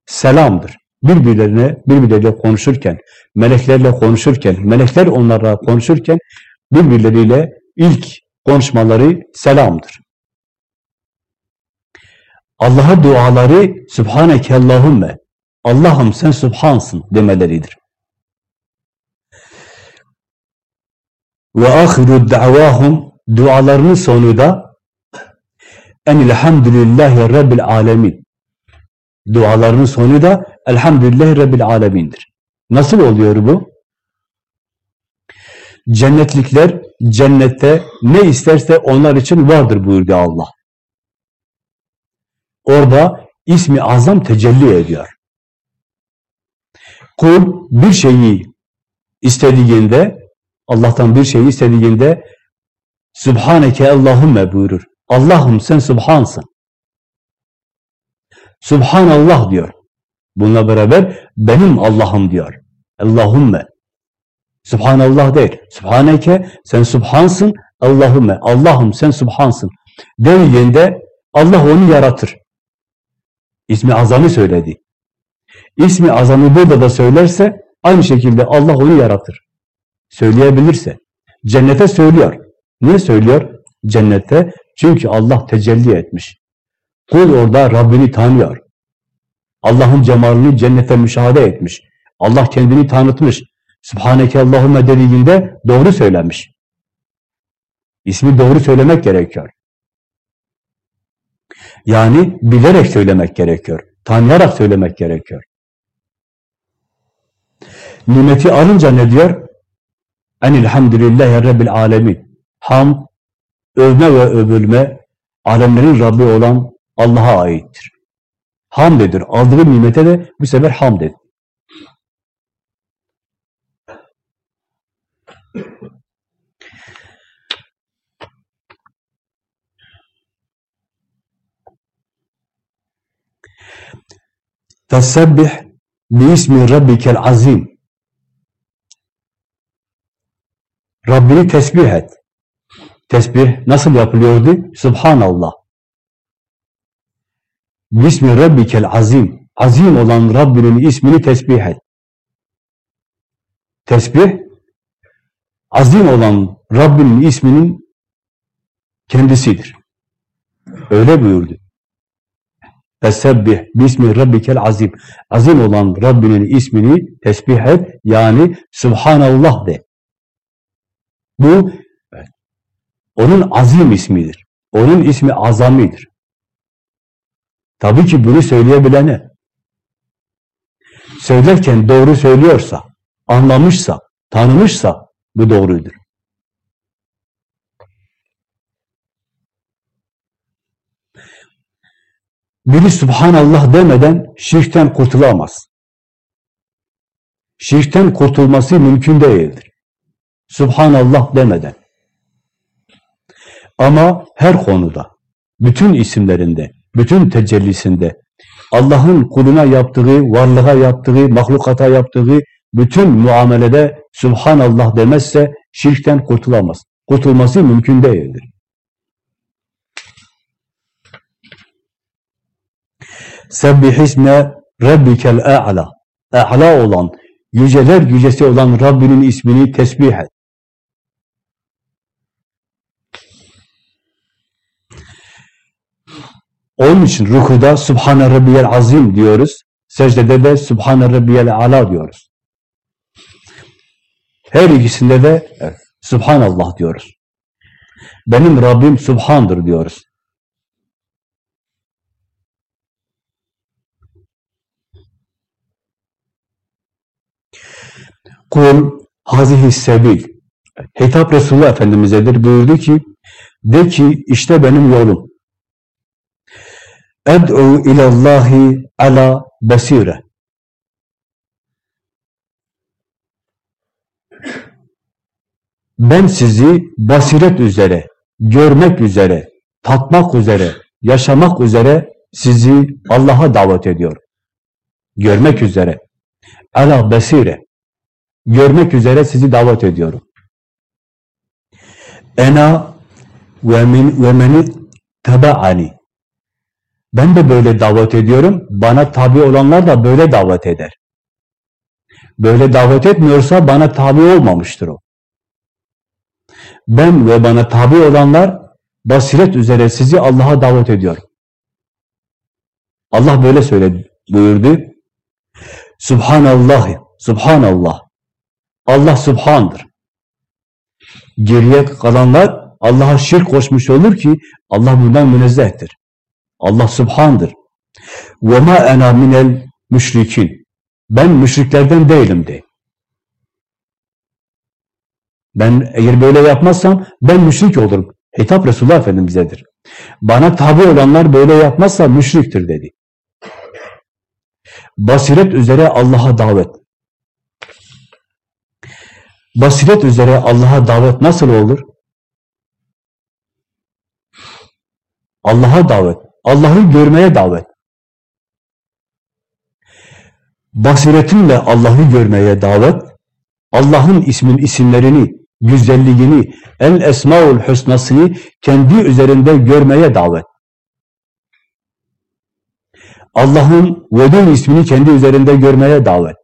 selamdır. Birbirlerine, birbirleriyle konuşurken, meleklerle konuşurken, melekler onlarla konuşurken birbirleriyle ilk konuşmaları selamdır. Allah'a duaları Sübhaneke Allahümme Allah'ım sen Sübhansın demeleridir. Ve ahiru da'vahum dualarının sonu da Enilhamdülillahi Rabbil Alemin. Dualarının sonu da Elhamdülillahi Rabbil Alemin'dir. Nasıl oluyor bu? Cennetlikler cennette ne isterse onlar için vardır buyurdu Allah. Orada ismi azam tecelli ediyor. Kul bir şeyi istediğinde, Allah'tan bir şeyi istediğinde Sübhaneke Allahümme buyurur. Allah'ım sen Subhansın. Subhanallah diyor. Bununla beraber benim Allah'ım diyor. Allahümme. Subhanallah değil. Subhaneke sen Subhansın. Allahümme. Allah'ım sen Subhansın. Dediğinde Allah onu yaratır. İsmi azamı söyledi. İsmi azamı burada da söylerse aynı şekilde Allah onu yaratır. Söyleyebilirse. Cennete söylüyor. Niye söylüyor? Cennette çünkü Allah tecelli etmiş. Kul orada Rabbini tanıyor. Allah'ın cemalini cennete müşahede etmiş. Allah kendini tanıtmış. Subhaneke Allahümme dediğinde doğru söylemiş. İsmi doğru söylemek gerekiyor. Yani bilerek söylemek gerekiyor. Tanıyarak söylemek gerekiyor. Nimeti alınca ne diyor? Enilhamdülillahi Rabbil alemin. Ham, övme ve övülme alemlerin Rabbi olan Allah'a aittir. Hamdedir. Aldığı nimete de bu sefer hamd Fesebbih biismi rabbikel azim. Rabbini tesbih et. Tesbih nasıl yapılıyordu? Subhanallah. Bismi rabbikel azim. Azim olan Rabbinin ismini tesbih et. Tesbih, azim olan Rabbinin isminin kendisidir. Öyle buyurdu. Fesebbih bismi rabbikel azim. Azim olan Rabbinin ismini tesbih et. Yani Subhanallah de. Bu onun azim ismidir. Onun ismi azamidir. Tabii ki bunu söyleyebilene. Söylerken doğru söylüyorsa, anlamışsa, tanımışsa bu doğrudur. Biri Subhanallah demeden şirkten kurtulamaz. Şirkten kurtulması mümkün değildir. Subhanallah demeden. Ama her konuda, bütün isimlerinde, bütün tecellisinde, Allah'ın kuluna yaptığı, varlığa yaptığı, mahlukata yaptığı bütün muamelede Subhanallah demezse şirkten kurtulamaz. Kurtulması mümkün değildir. Sebbihisme Rabbikel A'la. A'la olan, yüceler yücesi olan Rabbinin ismini tesbih et. Onun için rukuda Subhane Rabbiyel Azim diyoruz. Secdede de Subhane Rabbiyel Ala diyoruz. Her ikisinde de evet, Subhanallah diyoruz. Benim Rabbim Subhandır diyoruz. Kul hazihi sebil. Hitap Resulullah Efendimiz'edir. Buyurdu ki, de ki işte benim yolum. Ed'u ilallahi ala besire. Ben sizi basiret üzere, görmek üzere, tatmak üzere, yaşamak üzere sizi Allah'a davet ediyorum. Görmek üzere. Ala besire görmek üzere sizi davet ediyorum. Ena ve min ve meni tabaani. Ben de böyle davet ediyorum. Bana tabi olanlar da böyle davet eder. Böyle davet etmiyorsa bana tabi olmamıştır o. Ben ve bana tabi olanlar basiret üzere sizi Allah'a davet ediyorum. Allah böyle söyledi, buyurdu. Subhanallah, Subhanallah. Allah subhandır. Geriye kalanlar Allah'a şirk koşmuş olur ki Allah bundan münezzehtir. Allah subhandır. وَمَا اَنَا مِنَ müşrikin. Ben müşriklerden değilim de. Ben eğer böyle yapmazsam ben müşrik olurum. Hitap Resulullah Efendimiz'edir. Bana tabi olanlar böyle yapmazsa müşriktir dedi. Basiret üzere Allah'a davet. Basiret üzere Allah'a davet nasıl olur? Allah'a davet, Allah'ı görmeye davet. Basiretinle Allah'ı görmeye davet, Allah'ın ismin isimlerini, güzelliğini, el esmaul husnasını kendi üzerinde görmeye davet. Allah'ın Vedun ismini kendi üzerinde görmeye davet.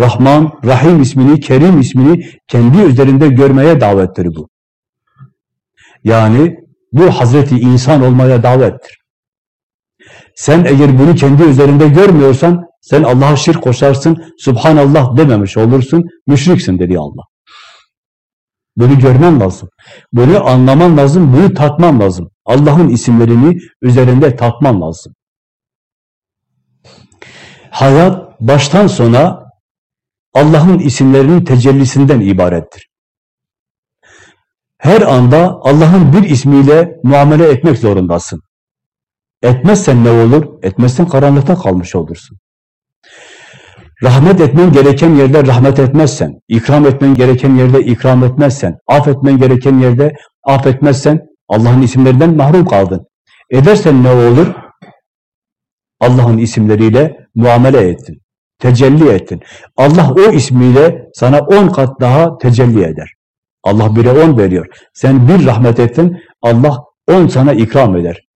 Rahman, Rahim ismini, Kerim ismini kendi üzerinde görmeye davettir bu. Yani bu Hazreti insan olmaya davettir. Sen eğer bunu kendi üzerinde görmüyorsan sen Allah'a şirk koşarsın, Subhanallah dememiş olursun, müşriksin dedi Allah. Bunu görmen lazım. Bunu anlaman lazım, bunu tatman lazım. Allah'ın isimlerini üzerinde tatman lazım. Hayat baştan sona Allah'ın isimlerinin tecellisinden ibarettir. Her anda Allah'ın bir ismiyle muamele etmek zorundasın. Etmezsen ne olur? Etmezsen karanlıkta kalmış olursun. Rahmet etmen gereken yerde rahmet etmezsen, ikram etmen gereken yerde ikram etmezsen, affetmen gereken yerde affetmezsen Allah'ın isimlerinden mahrum kaldın. Edersen ne olur? Allah'ın isimleriyle muamele ettin, tecelli ettin. Allah o ismiyle sana on kat daha tecelli eder. Allah bire on veriyor. Sen bir rahmet ettin, Allah on sana ikram eder.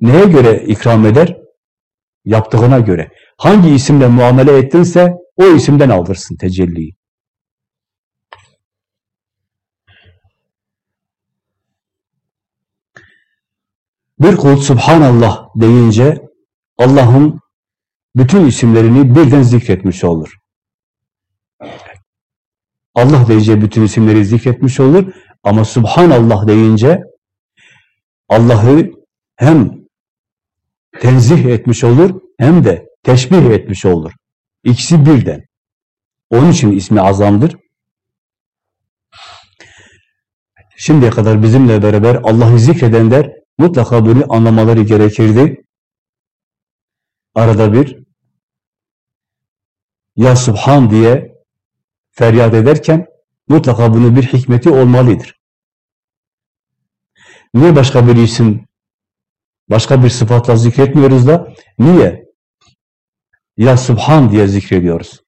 Neye göre ikram eder? Yaptığına göre. Hangi isimle muamele ettinse o isimden alırsın tecelliyi. Bir kul Subhanallah deyince Allah'ın bütün isimlerini birden zikretmiş olur. Allah deyince bütün isimleri zikretmiş olur ama Subhanallah deyince Allah'ı hem tenzih etmiş olur hem de teşbih etmiş olur. İkisi birden. Onun için ismi azamdır. Şimdiye kadar bizimle beraber Allah'ı zikredenler mutlaka bunu anlamaları gerekirdi. Arada bir ya Subhan diye feryat ederken mutlaka bunun bir hikmeti olmalıdır. Niye başka bir isim, başka bir sıfatla zikretmiyoruz da? Niye? Ya Subhan diye zikrediyoruz.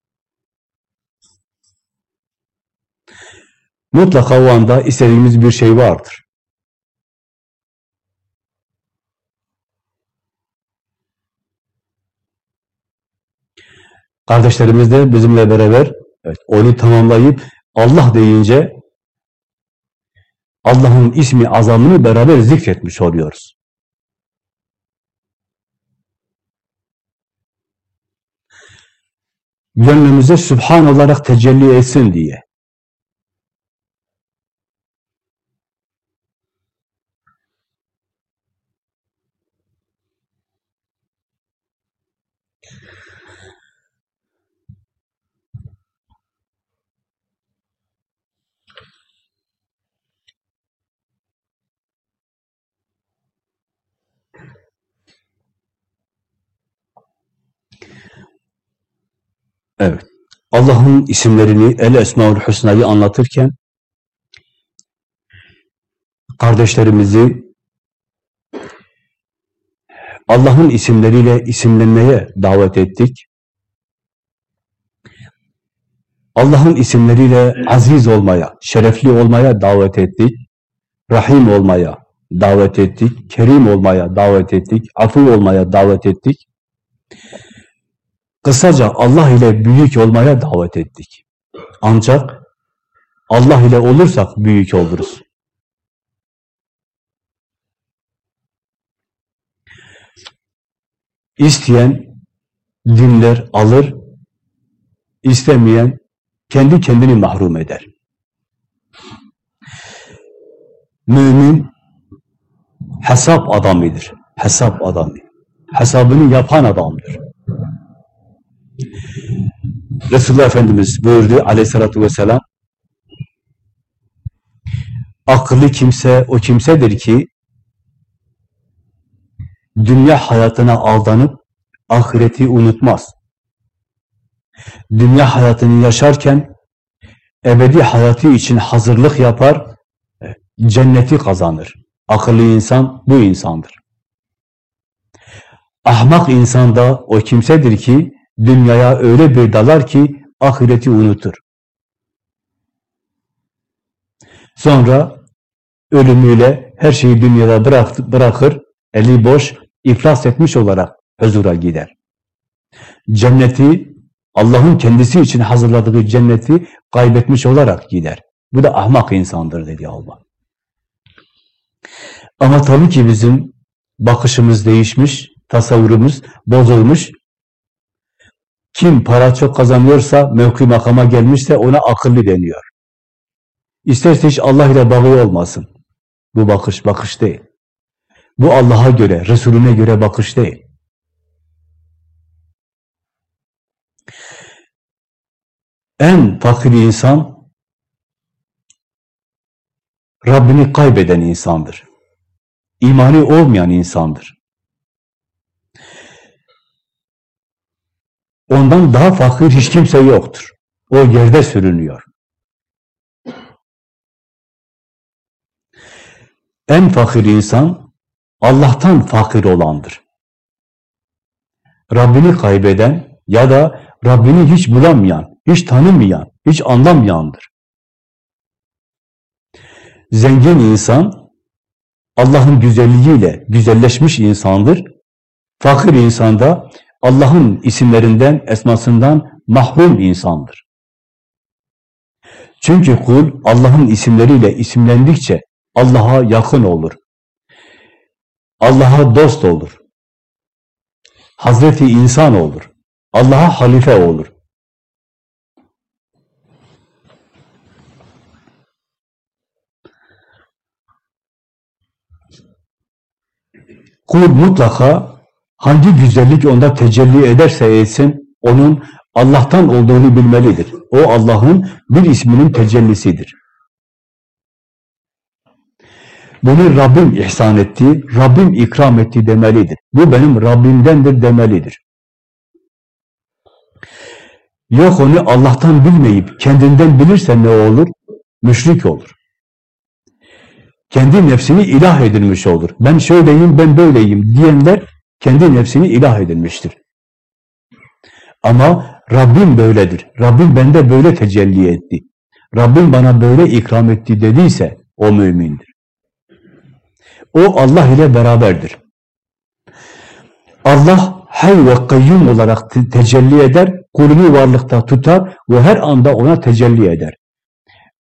Mutlaka o anda istediğimiz bir şey vardır. Kardeşlerimiz de bizimle beraber evet, onu tamamlayıp Allah deyince Allah'ın ismi azamını beraber zikretmiş oluyoruz. Gönlümüze Sübhan olarak tecelli etsin diye. Evet. Allah'ın isimlerini, El Esmaül Hüsna'yı anlatırken kardeşlerimizi Allah'ın isimleriyle isimlenmeye davet ettik. Allah'ın isimleriyle aziz olmaya, şerefli olmaya davet ettik. Rahim olmaya davet ettik. Kerim olmaya davet ettik. Afu olmaya davet ettik. Kısaca Allah ile büyük olmaya davet ettik. Ancak Allah ile olursak büyük oluruz. İsteyen dinler, alır, istemeyen kendi kendini mahrum eder. Mümin hesap adamıdır. Hesap adamı. Hesabını yapan adamdır. Resulullah Efendimiz buyurdu aleyhissalatü vesselam akıllı kimse o kimsedir ki dünya hayatına aldanıp ahireti unutmaz. Dünya hayatını yaşarken ebedi hayatı için hazırlık yapar, cenneti kazanır. Akıllı insan bu insandır. Ahmak insan da o kimsedir ki dünyaya öyle bir dalar ki ahireti unutur. Sonra ölümüyle her şeyi dünyada bırak, bırakır, eli boş, iflas etmiş olarak huzura gider. Cenneti, Allah'ın kendisi için hazırladığı cenneti kaybetmiş olarak gider. Bu da ahmak insandır dedi Allah. Ama tabii ki bizim bakışımız değişmiş, tasavvurumuz bozulmuş. Kim para çok kazanıyorsa, mevki makama gelmişse ona akıllı deniyor. İsterse hiç Allah ile bağı olmasın. Bu bakış, bakış değil. Bu Allah'a göre, Resulüne göre bakış değil. En fakir insan, Rabbini kaybeden insandır. İmanı olmayan insandır. Ondan daha fakir hiç kimse yoktur. O yerde sürünüyor. En fakir insan Allah'tan fakir olandır. Rabbini kaybeden ya da Rabbini hiç bulamayan, hiç tanımayan, hiç anlamayandır. Zengin insan Allah'ın güzelliğiyle güzelleşmiş insandır. Fakir insan da Allah'ın isimlerinden, esmasından mahrum insandır. Çünkü kul Allah'ın isimleriyle isimlendikçe Allah'a yakın olur. Allah'a dost olur. Hazreti insan olur. Allah'a halife olur. Kul mutlaka hangi güzellik onda tecelli ederse etsin, onun Allah'tan olduğunu bilmelidir. O Allah'ın bir isminin tecellisidir. Bunu Rabbim ihsan etti, Rabbim ikram etti demelidir. Bu benim Rabbimdendir demelidir. Yok onu Allah'tan bilmeyip kendinden bilirse ne olur? Müşrik olur. Kendi nefsini ilah edilmiş olur. Ben şöyleyim, ben böyleyim diyenler kendi nefsini ilah edilmiştir. Ama Rabbim böyledir. Rabbim bende böyle tecelli etti. Rabbim bana böyle ikram etti dediyse o mümindir. O Allah ile beraberdir. Allah hay ve kayyum olarak te tecelli eder, kulunu varlıkta tutar ve her anda ona tecelli eder.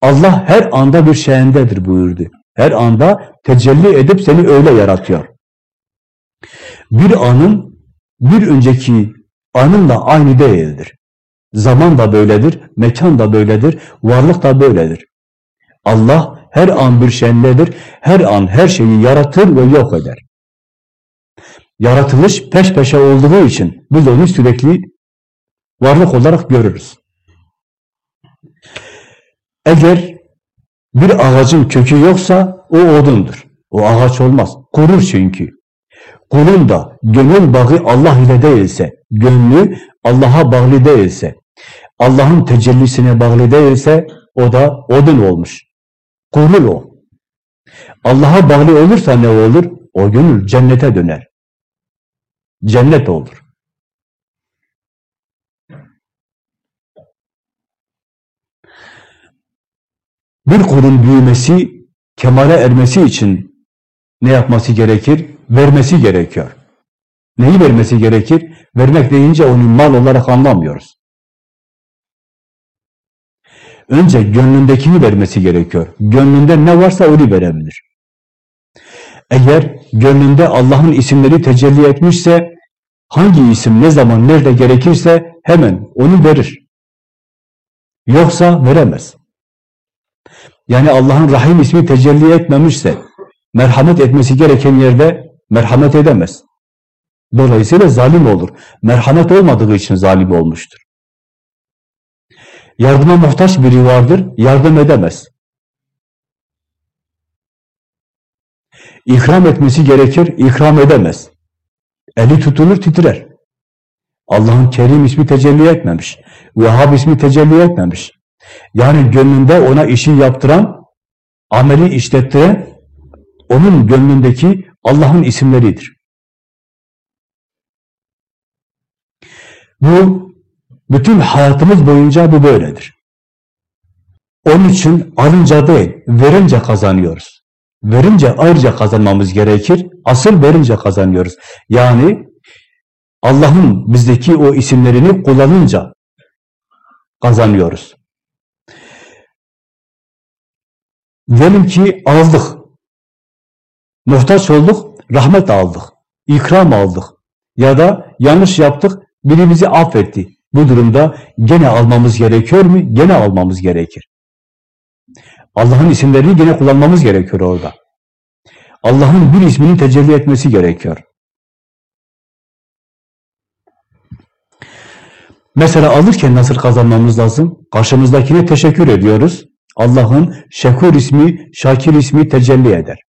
Allah her anda bir şeyindedir buyurdu. Her anda tecelli edip seni öyle yaratıyor. Bir anın bir önceki anınla aynı değildir. Zaman da böyledir, mekan da böyledir, varlık da böyledir. Allah her an bir şeyindedir, her an her şeyi yaratır ve yok eder. Yaratılış peş peşe olduğu için biz onu sürekli varlık olarak görürüz. Eğer bir ağacın kökü yoksa o odundur. O ağaç olmaz. Kurur çünkü. Kulun da gönül bağı Allah ile değilse, gönlü Allah'a bağlı değilse, Allah'ın tecellisine bağlı değilse o da odun olmuş. Kurur o. Allah'a bağlı olursa ne olur? O gönül cennete döner. Cennet olur. Bir kulun büyümesi, kemale ermesi için ne yapması gerekir? Vermesi gerekiyor. Neyi vermesi gerekir? Vermek deyince onu mal olarak anlamıyoruz. Önce gönlündekini vermesi gerekiyor. Gönlünde ne varsa onu verebilir. Eğer gönlünde Allah'ın isimleri tecelli etmişse, hangi isim ne zaman nerede gerekirse hemen onu verir. Yoksa veremez. Yani Allah'ın Rahim ismi tecelli etmemişse, merhamet etmesi gereken yerde merhamet edemez. Dolayısıyla zalim olur. Merhamet olmadığı için zalim olmuştur. Yardıma muhtaç biri vardır, yardım edemez. İkram etmesi gerekir, ikram edemez. Eli tutulur, titrer. Allah'ın Kerim ismi tecelli etmemiş. Vehhab ismi tecelli etmemiş. Yani gönlünde ona işi yaptıran, ameli işlettiren, onun gönlündeki Allah'ın isimleridir. Bu, bütün hayatımız boyunca bu böyledir. Onun için alınca değil, verince kazanıyoruz. Verince ayrıca kazanmamız gerekir. Asıl verince kazanıyoruz. Yani Allah'ın bizdeki o isimlerini kullanınca kazanıyoruz. Diyelim ki aldık. Muhtaç olduk. rahmet aldık, ikram aldık ya da yanlış yaptık, biri bizi affetti. Bu durumda gene almamız gerekiyor mu? Gene almamız gerekir. Allah'ın isimlerini gene kullanmamız gerekiyor orada. Allah'ın bir ismini tecelli etmesi gerekiyor. Mesela alırken nasıl kazanmamız lazım? Karşımızdakine teşekkür ediyoruz. Allah'ın Şekur ismi, Şakir ismi tecelli eder.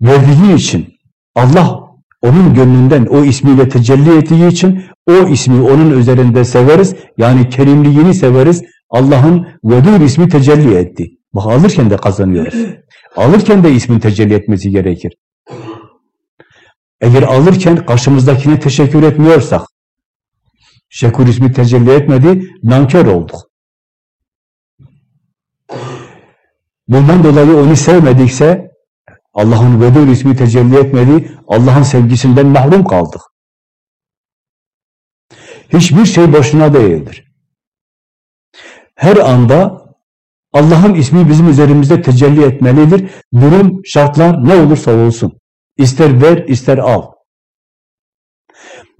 Verdiği için, Allah onun gönlünden o ismiyle tecelli ettiği için o ismi onun üzerinde severiz. Yani kerimliğini severiz. Allah'ın Vedur ismi tecelli etti. Bak alırken de kazanıyoruz. Alırken de ismin tecelli etmesi gerekir. Eğer alırken karşımızdakine teşekkür etmiyorsak, Şekur ismi tecelli etmedi, nankör olduk. Bundan dolayı onu sevmedikse, Allah'ın Vedur ismi tecelli etmedi, Allah'ın sevgisinden mahrum kaldık. Hiçbir şey boşuna değildir. Her anda Allah'ın ismi bizim üzerimizde tecelli etmelidir. Durum, şartlar ne olursa olsun. İster ver, ister al.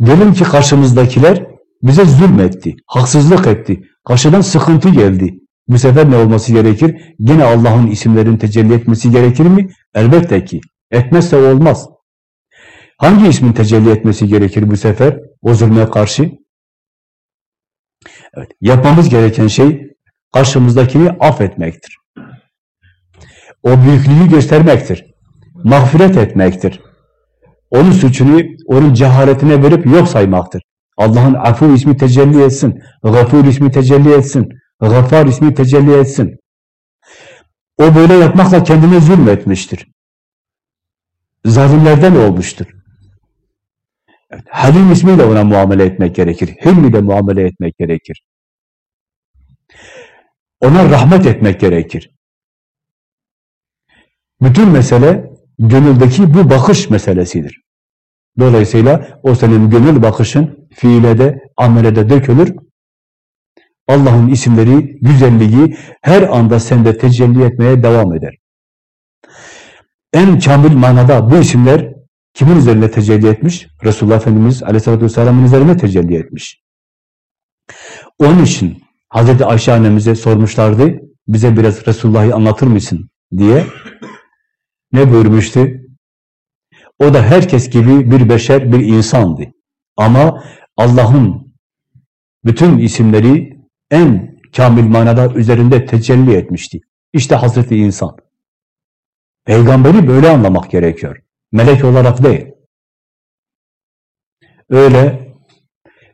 Diyelim ki karşımızdakiler bize zulmetti, haksızlık etti, karşıdan sıkıntı geldi. Bu sefer ne olması gerekir? Yine Allah'ın isimlerin tecelli etmesi gerekir mi? Elbette ki. Etmezse olmaz. Hangi ismin tecelli etmesi gerekir bu sefer? O zulme karşı. Evet, yapmamız gereken şey karşımızdakini affetmektir. O büyüklüğü göstermektir. Mağfiret etmektir. Onun suçunu, onun cehaletine verip yok saymaktır. Allah'ın afu ismi tecelli etsin, gafur ismi tecelli etsin, gafar ismi tecelli etsin. O böyle yapmakla kendine zulmetmiştir. Zalimlerden olmuştur. Evet, Halim ismiyle ona muamele etmek gerekir. Hilmi de muamele etmek gerekir. Ona rahmet etmek gerekir. Bütün mesele gönüldeki bu bakış meselesidir. Dolayısıyla o senin gönül bakışın fiile de, amele de dökülür. Allah'ın isimleri, güzelliği her anda sende tecelli etmeye devam eder. En kamil manada bu isimler kimin üzerine tecelli etmiş? Resulullah Efendimiz Aleyhisselatü Vesselam'ın üzerine tecelli etmiş. Onun için Hazreti Ayşe annemize sormuşlardı, bize biraz Resulullah'ı anlatır mısın diye. Ne buyurmuştu? O da herkes gibi bir beşer, bir insandı. Ama Allah'ın bütün isimleri en kamil manada üzerinde tecelli etmişti. İşte Hazreti İnsan. Peygamberi böyle anlamak gerekiyor. Melek olarak değil. Öyle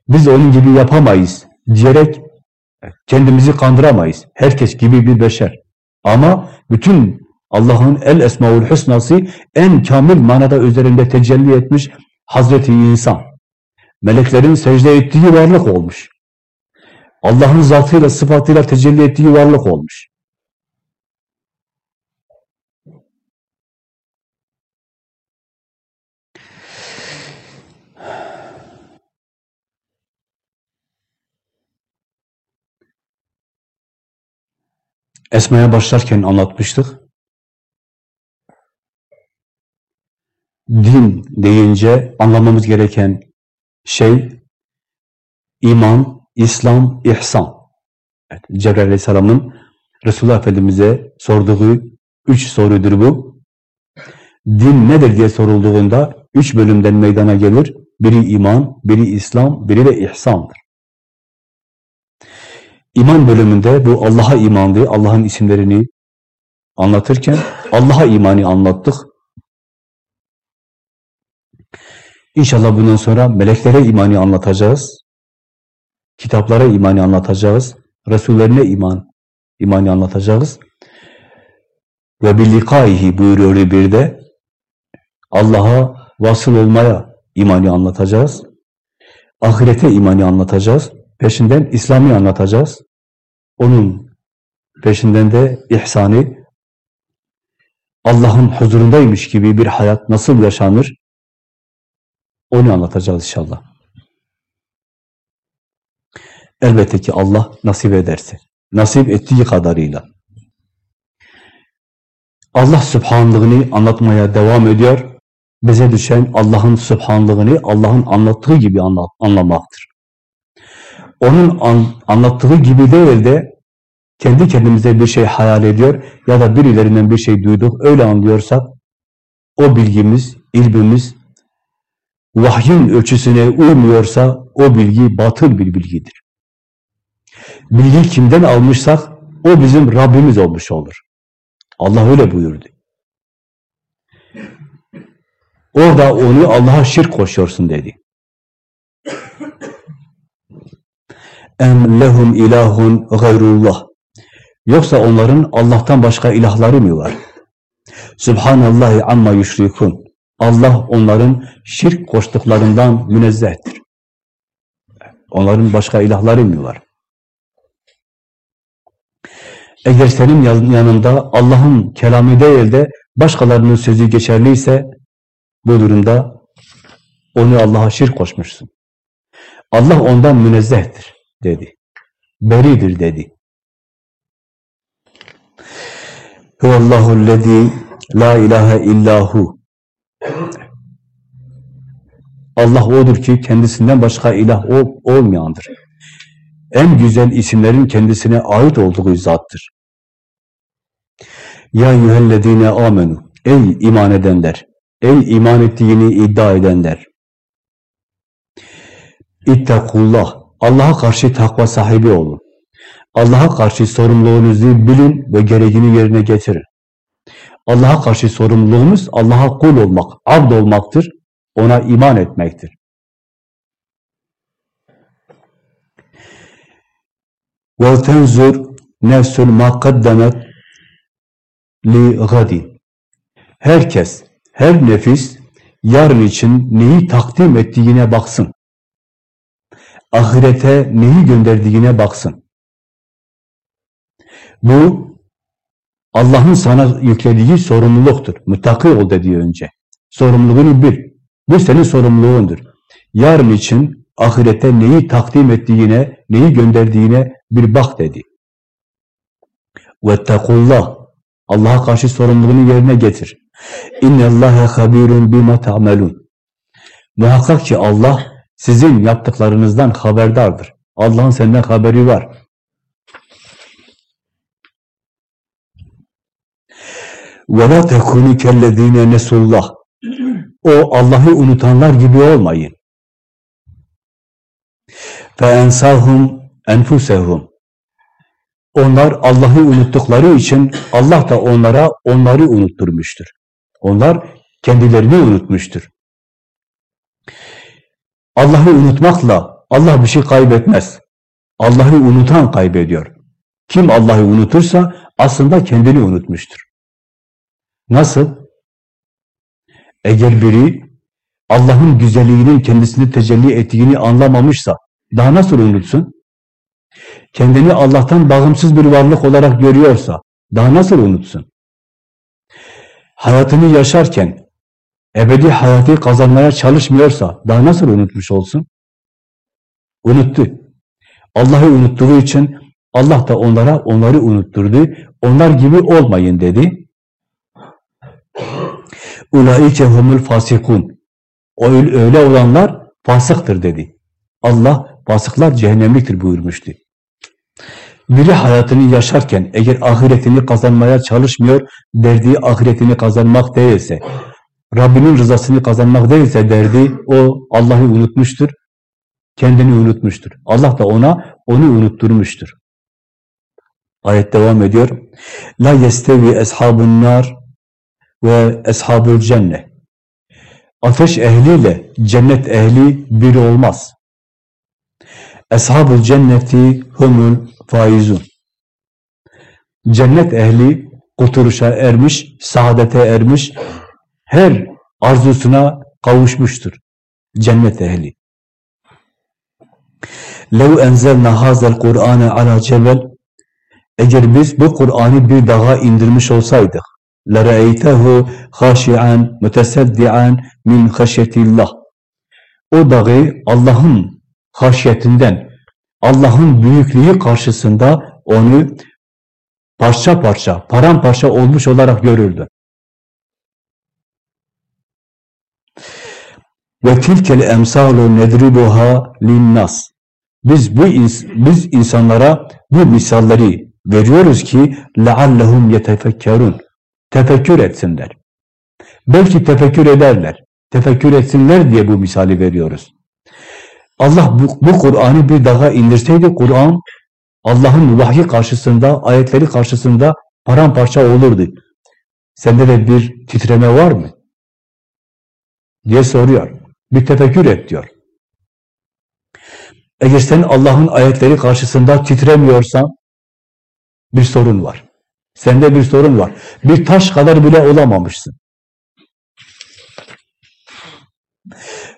biz onun gibi yapamayız diyerek kendimizi kandıramayız. Herkes gibi bir beşer. Ama bütün Allah'ın el esmaül husnası en kamil manada üzerinde tecelli etmiş Hazreti insan. Meleklerin secde ettiği varlık olmuş. Allah'ın zatıyla, sıfatıyla tecelli ettiği varlık olmuş. Esma'ya başlarken anlatmıştık. Din deyince anlamamız gereken şey iman, İslam, ihsan. Evet, Cebrail Aleyhisselam'ın Resulullah Efendimiz'e sorduğu üç sorudur bu. Din nedir diye sorulduğunda üç bölümden meydana gelir. Biri iman, biri İslam, biri de ihsandır. İman bölümünde bu Allah'a imandı, Allah'ın isimlerini anlatırken Allah'a imanı anlattık. İnşallah bundan sonra meleklere imanı anlatacağız. Kitaplara imanı anlatacağız. Resullerine iman, imanı anlatacağız. Ve birlikaihi buyuruyor bir de Allah'a vasıl olmaya imanı anlatacağız. Ahirete imanı anlatacağız. Peşinden İslam'ı anlatacağız. Onun peşinden de ihsanı, Allah'ın huzurundaymış gibi bir hayat nasıl yaşanır, onu anlatacağız inşallah. Elbette ki Allah nasip ederse, nasip ettiği kadarıyla. Allah Sübhanlığını anlatmaya devam ediyor. Bize düşen Allah'ın Sübhanlığını Allah'ın anlattığı gibi anla anlamaktır. Onun an anlattığı gibi değil de kendi kendimize bir şey hayal ediyor ya da birilerinden bir şey duyduk, öyle anlıyorsak o bilgimiz, ilmimiz vahyin ölçüsüne uymuyorsa o bilgi batıl bir bilgidir. Bilgi kimden almışsak o bizim Rabbimiz olmuş olur. Allah öyle buyurdu. Orada onu Allah'a şirk koşuyorsun dedi. Em lehum ilahun gayrullah. Yoksa onların Allah'tan başka ilahları mı var? Subhanallahi amma yüşrikun. Allah onların şirk koştuklarından münezzehtir. Onların başka ilahları mı var? Eğer senin yanında Allah'ın kelamı değil de başkalarının sözü geçerliyse bu durumda onu Allah'a şirk koşmuşsun. Allah ondan münezzehtir dedi. Beridir dedi. Huvallahu lezî la ilahe illahu. Allah odur ki kendisinden başka ilah ol, olmayandır. En güzel isimlerin kendisine ait olduğu zattır. Ya yühellezine amenu. Ey iman edenler. Ey iman ettiğini iddia edenler. İttakullah. Allah'a karşı takva sahibi olun. Allah'a karşı sorumluluğunuzu bilin ve gereğini yerine getirin. Allah'a karşı sorumluluğumuz Allah'a kul olmak, abd olmaktır. Ona iman etmektir. وَتَنْزُرْ نَفْسٌ مَا قَدَّمَتْ لِغَدٍ Herkes, her nefis yarın için neyi takdim ettiğine baksın. Ahirete neyi gönderdiğine baksın. Bu Allah'ın sana yüklediği sorumluluktur. Muttaki ol dediği önce. Sorumluluğunu bil. Bu senin sorumluluğundur. Yarın için ahirete neyi takdim ettiğine, neyi gönderdiğine bir bak dedi. وَاتَّقُوا Allah'a karşı sorumluluğunu yerine getir. اِنَّ اللّٰهَ خَب۪يرٌ بِمَا تَعْمَلُونَ Muhakkak ki Allah sizin yaptıklarınızdan haberdardır. Allah'ın senden haberi var. وَلَا تَكُونِ كَلَّذ۪ينَ نَسُوا O Allah'ı unutanlar gibi olmayın. فَاَنْسَاهُمْ اَنْفُسَهُمْ Onlar Allah'ı unuttukları için Allah da onlara onları unutturmuştur. Onlar kendilerini unutmuştur. Allah'ı unutmakla Allah bir şey kaybetmez. Allah'ı unutan kaybediyor. Kim Allah'ı unutursa aslında kendini unutmuştur. Nasıl? Eğer biri Allah'ın güzelliğinin kendisini tecelli ettiğini anlamamışsa daha nasıl unutsun? Kendini Allah'tan bağımsız bir varlık olarak görüyorsa daha nasıl unutsun? Hayatını yaşarken ebedi hayatı kazanmaya çalışmıyorsa daha nasıl unutmuş olsun? Unuttu. Allah'ı unuttuğu için Allah da onlara onları unutturdu. Onlar gibi olmayın dedi. Ulaike humul fasikun. Öyle olanlar fasıktır dedi. Allah fasıklar cehennemliktir buyurmuştu. Biri hayatını yaşarken eğer ahiretini kazanmaya çalışmıyor, derdi ahiretini kazanmak değilse, Rabbinin rızasını kazanmak değilse derdi, o Allah'ı unutmuştur, kendini unutmuştur. Allah da ona onu unutturmuştur. Ayet devam ediyor. La yestevi eshabun nar ve eshabül cennet. Ateş ehliyle cennet ehli bir olmaz. Eshabül cenneti humul faizun. Cennet ehli kurtuluşa ermiş, saadete ermiş, her arzusuna kavuşmuştur. Cennet ehli. لَوْ اَنْزَلْنَا هَذَا الْقُرْآنَ عَلَى جَبَلٍ Eğer biz bu Kur'an'ı bir dağa indirmiş olsaydık, لَرَأَيْتَهُ خَاشِعًا مُتَسَدِّعًا مِنْ خَشْيَةِ اللّٰهِ O dağı Allah'ın haşyetinden, Allah'ın büyüklüğü karşısında onu parça parça, paramparça olmuş olarak görürdü. Ve tilkel emsalu nedribuha linnas. Biz bu biz insanlara bu misalleri veriyoruz ki leallehum yetefekkerun. Tefekkür etsinler. Belki tefekkür ederler. Tefekkür etsinler diye bu misali veriyoruz. Allah bu, bu Kur'an'ı bir daha indirseydi Kur'an Allah'ın vahyi karşısında, ayetleri karşısında paramparça olurdu. Sende de bir titreme var mı? diye soruyor. Bir tefekkür et diyor. Eğer sen Allah'ın ayetleri karşısında titremiyorsan bir sorun var. Sende bir sorun var. Bir taş kadar bile olamamışsın.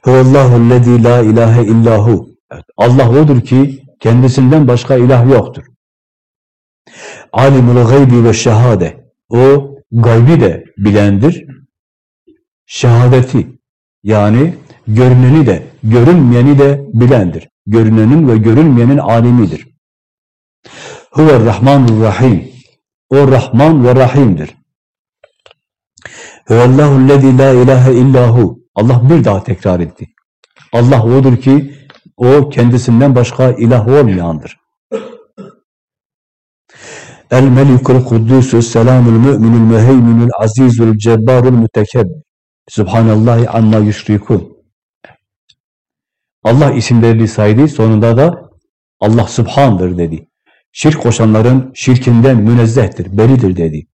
Huvallahu lezî la ilahe illahu. Evet, Allah odur ki kendisinden başka ilah yoktur. Alimul gaybi ve şehade. O gaybi de bilendir. Şehadeti yani görüneni de görünmeyeni de bilendir. Görünenin ve görünmeyenin alimidir. Huve Rahmanur Rahim. O Rahman ve Rahim'dir. Huvallahu lezî la ilahe illahu. Allah bir daha tekrar etti. Allah odur ki o kendisinden başka ilah olmayandır. El melikul kuddüsü selamul müminul müheyminul azizul cebbarul mütekebbir. Subhanallahi amma yüşrikun. Allah isimlerini saydı, sonunda da Allah Subhan'dır dedi. Şirk koşanların şirkinden münezzehtir, beridir dedi.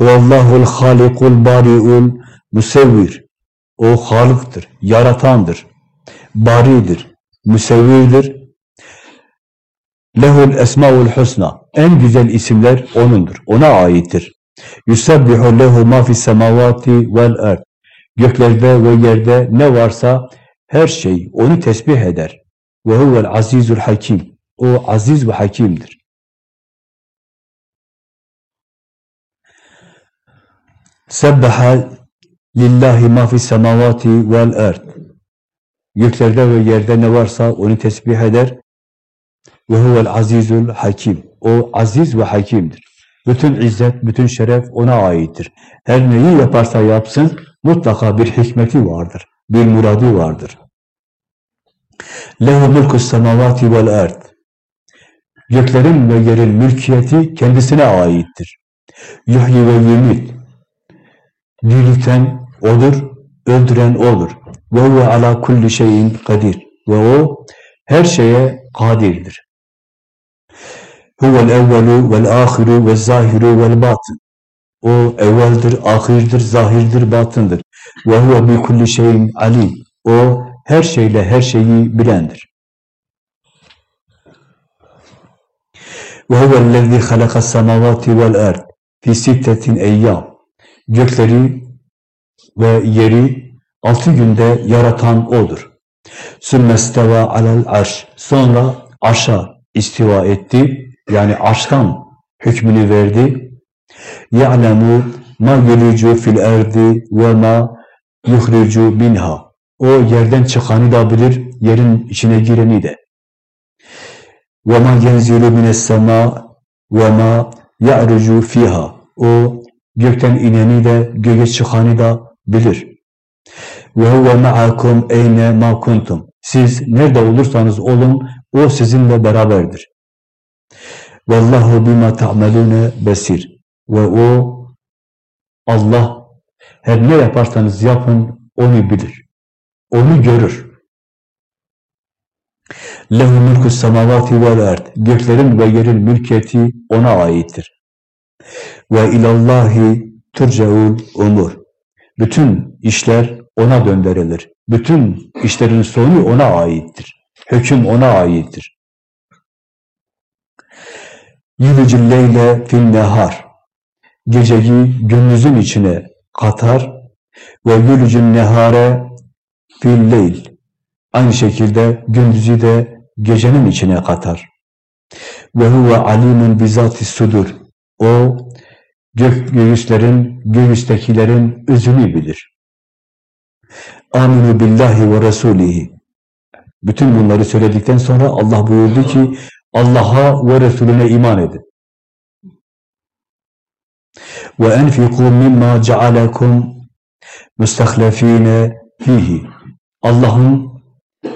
Vallahul halikul bari'ul musevvir. O halıktır, yaratandır, baridir, müsevvirdir. Lehul esmaul husna. En güzel isimler O'nundur, O'na aittir. Yusebbihu lehu ma fis semavati vel erd. Göklerde ve yerde ne varsa her şey onu tesbih eder. Ve huvel azizul hakim. O aziz ve hakimdir. Sebbaha lillahi ma fis semavati vel erd. Göklerde ve yerde ne varsa onu tesbih eder. Ve huvel azizul hakim. O aziz ve hakimdir. Bütün izzet, bütün şeref ona aittir. Her neyi yaparsa yapsın mutlaka bir hikmeti vardır. Bir muradı vardır. Lehu mulkus semavati vel erd. Göklerin ve yerin mülkiyeti kendisine aittir. Yuhyi ve yumit. Dirilten odur, öldüren odur. Ve huve ala kulli şeyin kadir. Ve o her şeye kadirdir. Huvel evvelu vel ahiru ve zahiru vel batın. O evveldir, ahirdir, zahirdir, batındır. Ve huve bi kulli şeyin alim. O her şeyle her şeyi bilendir. Ve huvellezî halakas semavati vel erd fi sittetin eyyam gökleri ve yeri altı günde yaratan O'dur. Sümmesteva alel arş. Sonra arşa istiva etti. Yani arştan hükmünü verdi. Ya'lemu ma yürücü fil erdi ve ma yuhrucu minha. O yerden çıkanı da bilir, yerin içine gireni de. Ve ma yenzülü mines sema ve ma ya'rucu fiha. O gökten ineni de göğe çıkanı da bilir. Ve huve ma'akum eyne ma kuntum. Siz nerede olursanız olun, o sizinle beraberdir. Vallahu bima ta'melune besir. Ve o Allah her ne yaparsanız yapın onu bilir. Onu görür. Lehu mulkus semavati vel erd. Göklerin ve yerin mülkiyeti ona aittir. Ve ilallahi turcaul umur. Bütün işler ona döndürülür. Bütün işlerin sonu ona aittir. Hüküm ona aittir. Yülecil leyle fil nehar. Geceyi gündüzün içine katar ve yülecil nehare fil leyl. Aynı şekilde gündüzü de gecenin içine katar. Ve huve alimun bizati sudur. O gök göğüslerin, göğüstekilerin özünü bilir. Aminu billahi ve rasulihi. Bütün bunları söyledikten sonra Allah buyurdu ki Allah'a ve Resulüne iman edin. Ve enfiku mimma cealekum müstehlefine fihi. Allah'ın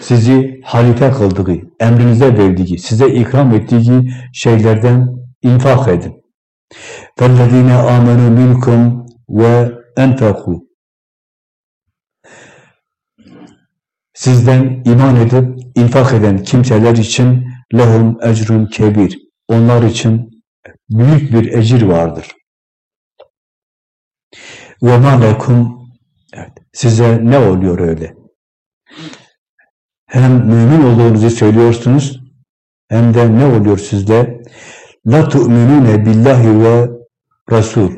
sizi halife kıldığı, emrinize verdiği, size ikram ettiği şeylerden infak edin. فَالَّذ۪ينَ آمَنُوا مِنْكُمْ وَاَنْفَقُوا Sizden iman edip infak eden kimseler için lehum ecrun kebir. Onlar için büyük bir ecir vardır. Ve ma lekum evet, size ne oluyor öyle? Hem mümin olduğunuzu söylüyorsunuz hem de ne oluyor sizde? La tu'minune billahi ve Resul.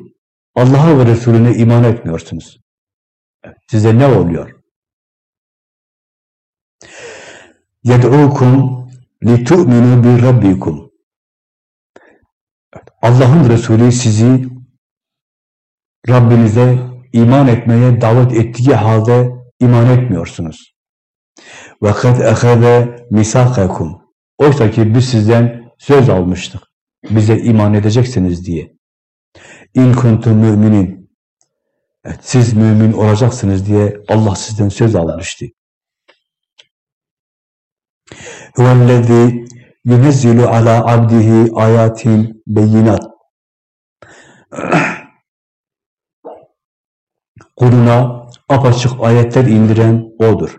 Allah'a ve Resulüne iman etmiyorsunuz. Size ne oluyor? يَدْعُوكُمْ لِتُؤْمِنُوا بِرَبِّكُمْ Allah'ın Resulü sizi Rabbinize iman etmeye davet ettiği halde iman etmiyorsunuz. وَقَدْ اَخَذَ مِسَاقَكُمْ Oysa ki biz sizden söz almıştık. Bize iman edeceksiniz diye. İn kuntum müminin. Evet, siz mümin olacaksınız diye Allah sizden söz almıştı. Huvellezî yunezzilu ala abdihi ayatin beyinat. Kuluna apaçık ayetler indiren O'dur.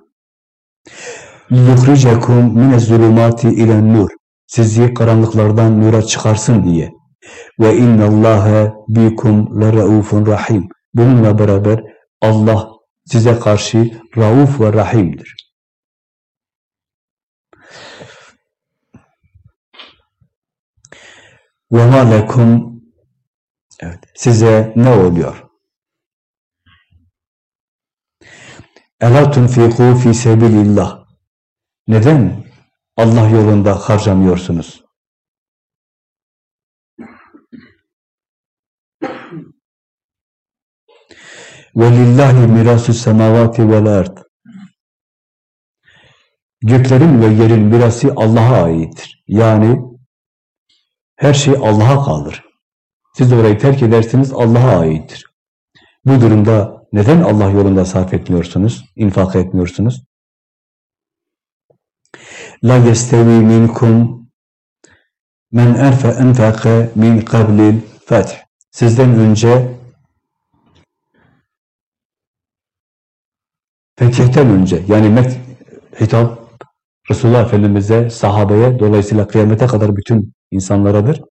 لِيُخْرِجَكُمْ مِنَ الظُّلُمَاتِ اِلَى النُّورِ Sizi karanlıklardan nura çıkarsın diye. Ve inna Allaha bikum leraufun rahim. Bununla beraber Allah size karşı rauf ve rahimdir. Ve ma lekum size ne oluyor? Ela tunfiku fi sebilillah. Neden Allah yolunda harcamıyorsunuz? وَلِلَّهِ مِرَاسُ السَّمَاوَاتِ وَالْاَرْضِ Göklerin ve yerin mirası Allah'a aittir. Yani her şey Allah'a kalır. Siz orayı terk edersiniz Allah'a aittir. Bu durumda neden Allah yolunda sarf etmiyorsunuz, infak etmiyorsunuz? La yestevi minkum men erfe enfake min kablil feth. Sizden önce fetihten önce yani met, hitap Resulullah Efendimiz'e, sahabeye, dolayısıyla kıyamete kadar bütün insanlaradır.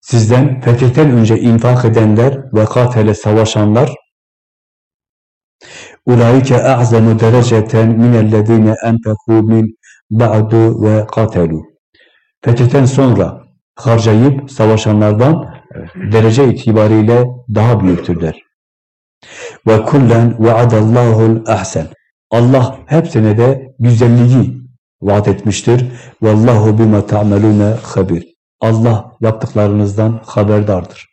Sizden fetihten önce infak edenler ve katele savaşanlar ulaike a'zamu dereceten minellezine enfeku min ba'du ve katelu. Fetihten sonra harcayıp savaşanlardan derece itibariyle daha büyüktürler. Ve kullen ve'adallahu'l ahsen. Allah hepsine de güzelliği vaat etmiştir. Vallahu bima ta'melune habir. Allah yaptıklarınızdan haberdardır.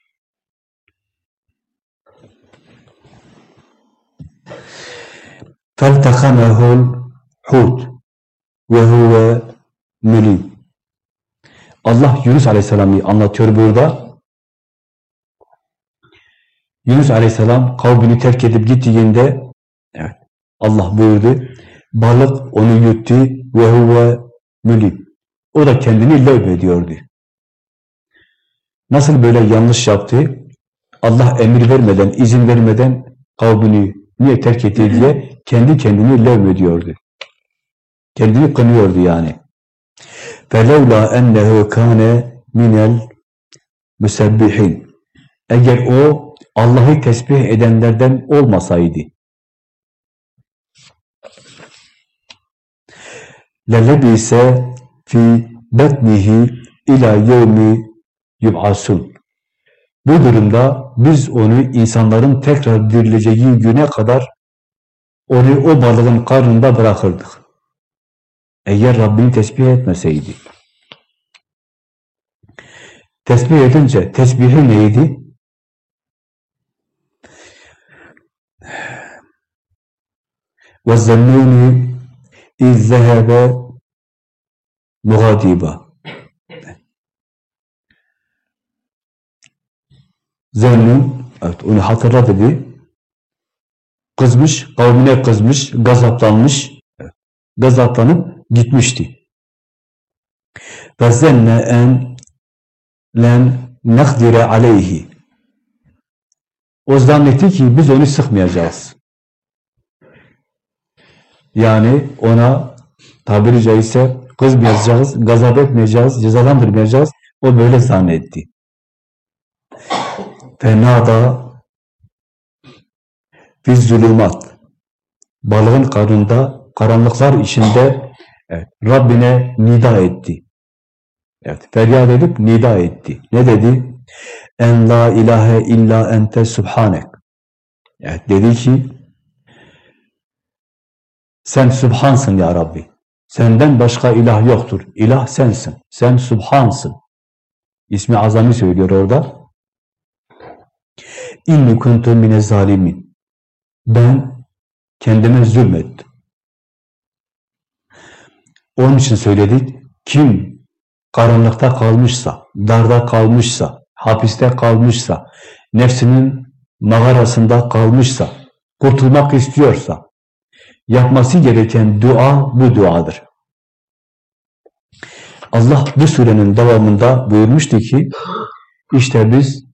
فَالْتَخَمَهُ hud ve huve mülim. Allah Yunus Aleyhisselam'ı anlatıyor burada. Yunus Aleyhisselam kavmini terk edip gittiğinde evet, Allah buyurdu. Balık onu yuttu ve huve mülim. O da kendini levh ediyordu. Nasıl böyle yanlış yaptı? Allah emir vermeden, izin vermeden kavmini niye terk etti diye kendi kendini levh ediyordu. Kendini kınıyordu yani. فَلَوْلَا اَنَّهُ كَانَ minel müsebbihin. Eğer o Allah'ı tesbih edenlerden olmasaydı, lelebise fi betnihi ila yevmi yub'asun. Bu durumda biz onu insanların tekrar dirileceği güne kadar onu o balığın karnında bırakırdık. Eğer Rabbini tesbih etmeseydi. Tesbih edince tesbihi neydi? وَالزَّنُّونِ اِذْ ذَهَبَ مُغَادِبًا Zennun, evet onu hatırla dedi. Kızmış, kavmine kızmış, gazaplanmış, gazaplanıp gitmişti. Ve zenne en len nekdire aleyhi. O zannetti ki biz onu sıkmayacağız. Yani ona tabiri caizse kızmayacağız, gazap etmeyeceğiz, cezalandırmayacağız. O böyle zannetti. Fenada biz zulümat balığın karnında karanlıklar içinde evet, Rabbine nida etti. Evet, feryat edip nida etti. Ne dedi? En la ilahe illa ente subhanek. Evet, dedi ki sen subhansın ya Rabbi. Senden başka ilah yoktur. İlah sensin. Sen subhansın. İsmi azami söylüyor orada. İnni kuntum mine zalimin. Ben kendime zulmettim. Onun için söyledik. Kim karanlıkta kalmışsa, darda kalmışsa, hapiste kalmışsa, nefsinin mağarasında kalmışsa, kurtulmak istiyorsa, yapması gereken dua bu duadır. Allah bu surenin devamında buyurmuştu ki, işte biz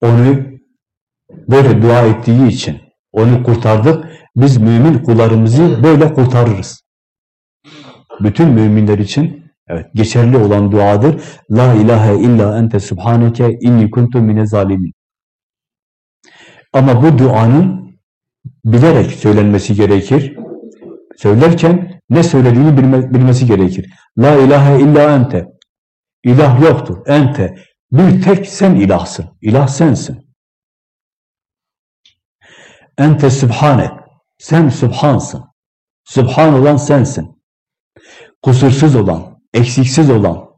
onu böyle dua ettiği için onu kurtardık, biz mümin kullarımızı böyle kurtarırız. Bütün müminler için evet, geçerli olan duadır. La ilahe illa ente subhaneke inni kuntu mine zalimin. Ama bu duanın bilerek söylenmesi gerekir. Söylerken ne söylediğini bilme, bilmesi gerekir. La ilahe illa ente. İlah yoktur. Ente. Bir tek sen ilahsın. İlah sensin. Ente subhanek. Sen subhansın. Subhan olan sensin. Kusursuz olan, eksiksiz olan,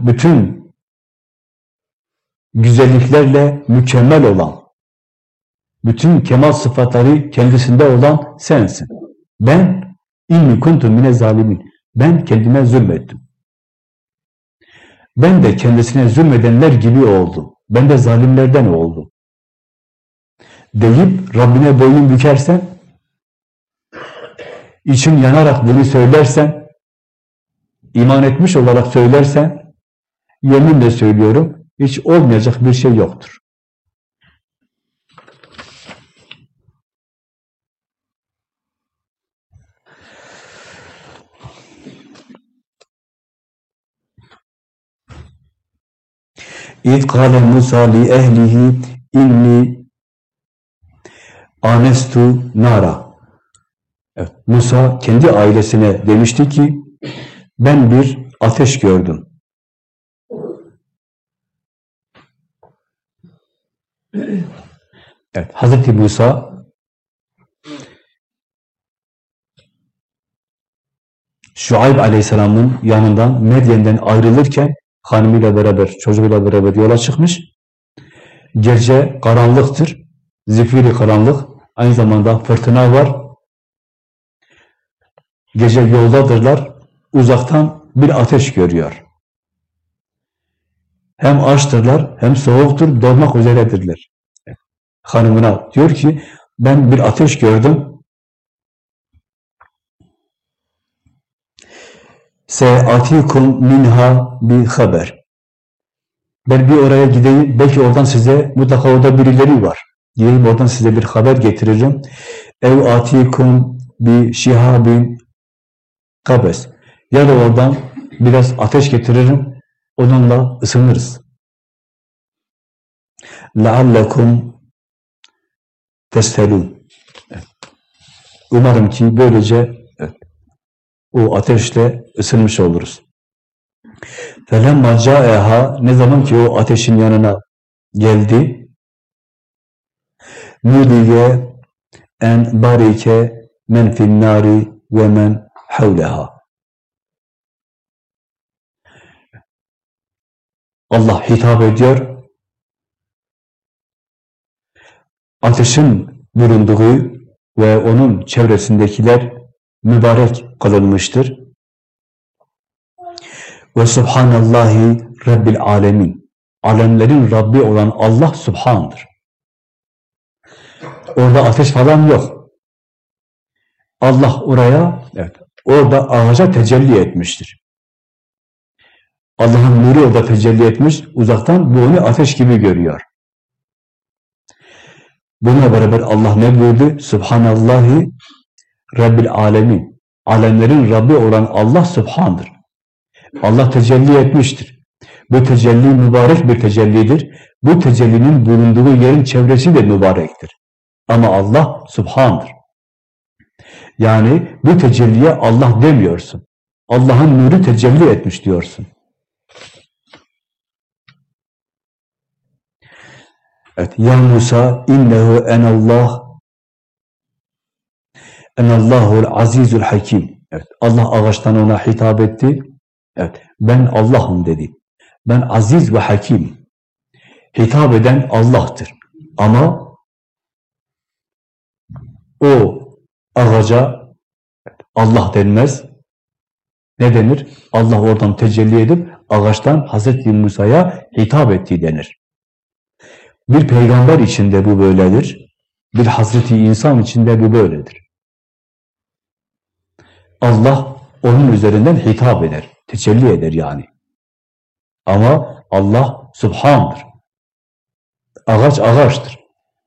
bütün güzelliklerle mükemmel olan, bütün kemal sıfatları kendisinde olan sensin. Ben inni kuntum mine zalimin. Ben kendime zulmettim. Ben de kendisine zulmedenler gibi oldum. Ben de zalimlerden oldum. Deyip Rabbine boyun bükersen, için yanarak bunu söylersen, iman etmiş olarak söylersen, yeminle söylüyorum, hiç olmayacak bir şey yoktur. İz kâle Musa li ehlihi inni anestu nara. Evet, Musa kendi ailesine demişti ki ben bir ateş gördüm. Evet, Hazreti Musa Şuayb Aleyhisselam'ın yanından Medyen'den ayrılırken hanımıyla beraber, çocuğuyla beraber yola çıkmış. Gece karanlıktır. Zifiri karanlık. Aynı zamanda fırtına var. Gece yoldadırlar. Uzaktan bir ateş görüyor. Hem açtırlar, hem soğuktur, dolmak üzeredirler. Hanımına diyor ki, ben bir ateş gördüm. Se'atikum minha bi haber. Ben bir oraya gideyim, belki oradan size, mutlaka orada birileri var. Gideyim oradan size bir haber getiririm. Ev atikum bi şihabin kabes. Ya da oradan biraz ateş getiririm, onunla ısınırız. لَعَلَّكُمْ تَسْتَلُونَ Umarım ki böylece o ateşle ısınmış oluruz. فَلَمَّا جَاءَهَا Ne zaman ki o ateşin yanına geldi, نُودِيَ en barike men fin nari ve men havleha. Allah hitap ediyor. Ateşin bulunduğu ve onun çevresindekiler mübarek kılınmıştır. Ve subhanallahi rabbil alemin. alemlerin Rabbi olan Allah Subhan'dır. Orada ateş falan yok. Allah oraya, evet, orada ağaca tecelli etmiştir. Allah'ın nuru orada tecelli etmiş, uzaktan bu onu ateş gibi görüyor. Buna beraber Allah ne buyurdu? Subhanallahi Rabbil alemin. Alemlerin Rabbi olan Allah Subhan'dır. Allah tecelli etmiştir. Bu tecelli mübarek bir tecellidir. Bu tecellinin bulunduğu yerin çevresi de mübarektir. Ama Allah Subhan'dır. Yani bu tecelliye Allah demiyorsun. Allah'ın nuru tecelli etmiş diyorsun. Evet, ya Musa innehu enallah enallahul azizul hakim. Evet, Allah ağaçtan ona hitap etti. Evet, ben Allah'ım dedi. Ben aziz ve hakim. Hitap eden Allah'tır. Ama o ağaca Allah denmez. Ne denir? Allah oradan tecelli edip ağaçtan Hazreti Musa'ya hitap ettiği denir. Bir peygamber içinde bu böyledir. Bir Hazreti insan içinde bu böyledir. Allah onun üzerinden hitap eder, tecelli eder yani. Ama Allah Subhan'dır. Ağaç ağaçtır.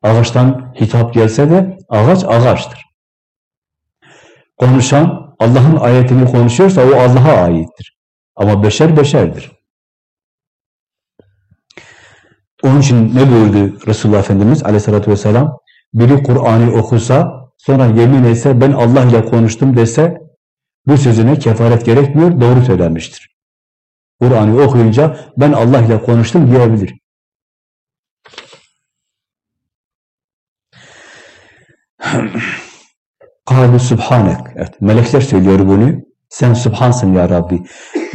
Ağaçtan hitap gelse de ağaç ağaçtır. Konuşan Allah'ın ayetini konuşuyorsa o Allah'a aittir. Ama beşer beşerdir. Onun için ne buyurdu Resulullah Efendimiz aleyhissalatü vesselam? Biri Kur'an'ı okusa, sonra yemin etse, ben Allah ile konuştum dese, bu sözüne kefaret gerekmiyor, doğru söylemiştir. Kur'an'ı okuyunca, ben Allah ile konuştum diyebilir. Kâlu subhanek. Evet, melekler söylüyor bunu. Sen subhansın ya Rabbi.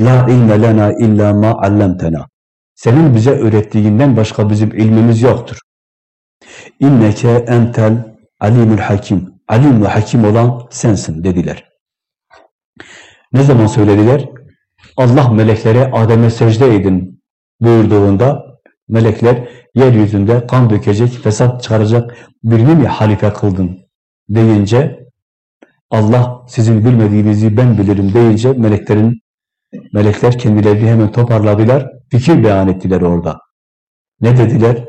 La ilme lena illa ma allamtena. Senin bize öğrettiğinden başka bizim ilmimiz yoktur. İnneke entel alimul hakim. Alim ve hakim olan sensin dediler. Ne zaman söylediler? Allah meleklere Adem'e secde edin buyurduğunda melekler yeryüzünde kan dökecek, fesat çıkaracak birini mi halife kıldın deyince Allah sizin bilmediğinizi ben bilirim deyince meleklerin melekler kendilerini hemen toparladılar. Fikir beyan ettiler orada. Ne dediler?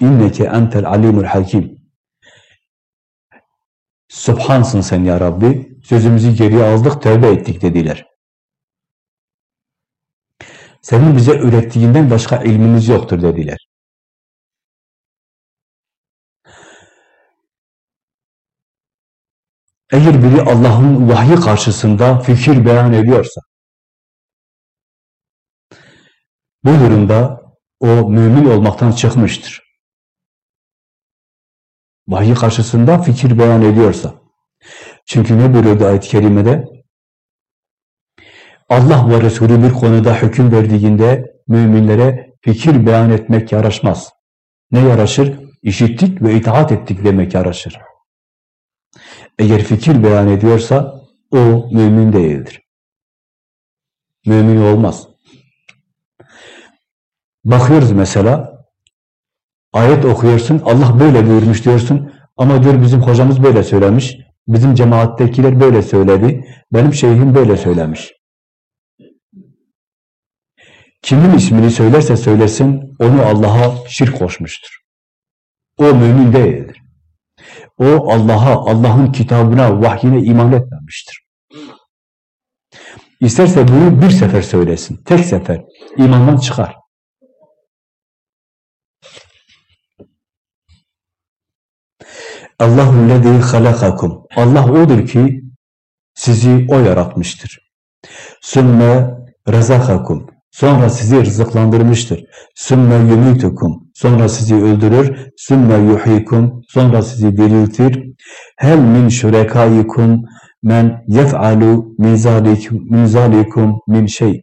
İnneke entel alimul hakim. Subhansın sen ya Rabbi. Sözümüzü geriye aldık, tövbe ettik dediler. Senin bize öğrettiğinden başka ilmimiz yoktur dediler. Eğer biri Allah'ın vahyi karşısında fikir beyan ediyorsa, bu durumda o mümin olmaktan çıkmıştır. Vahiy karşısında fikir beyan ediyorsa. Çünkü ne buyuruyordu ayet-i kerimede? Allah ve Resulü bir konuda hüküm verdiğinde müminlere fikir beyan etmek yaraşmaz. Ne yaraşır? İşittik ve itaat ettik demek yaraşır. Eğer fikir beyan ediyorsa o mümin değildir. Mümin olmaz. Bakıyoruz mesela, ayet okuyorsun, Allah böyle buyurmuş diyorsun ama diyor bizim hocamız böyle söylemiş, bizim cemaattekiler böyle söyledi, benim şeyhim böyle söylemiş. Kimin ismini söylerse söylesin, onu Allah'a şirk koşmuştur. O mümin değildir. O Allah'a, Allah'ın kitabına, vahyine iman etmemiştir. İsterse bunu bir sefer söylesin, tek sefer, imandan çıkar. Allahu lezî halakakum. Allah odur ki sizi o yaratmıştır. Sümme rezakakum. Sonra sizi rızıklandırmıştır. Sümme yumitukum. Sonra sizi öldürür. Sümme yuhikum. Sonra sizi diriltir. Hel min şurekaikum men yef'alu min zalikum min şey.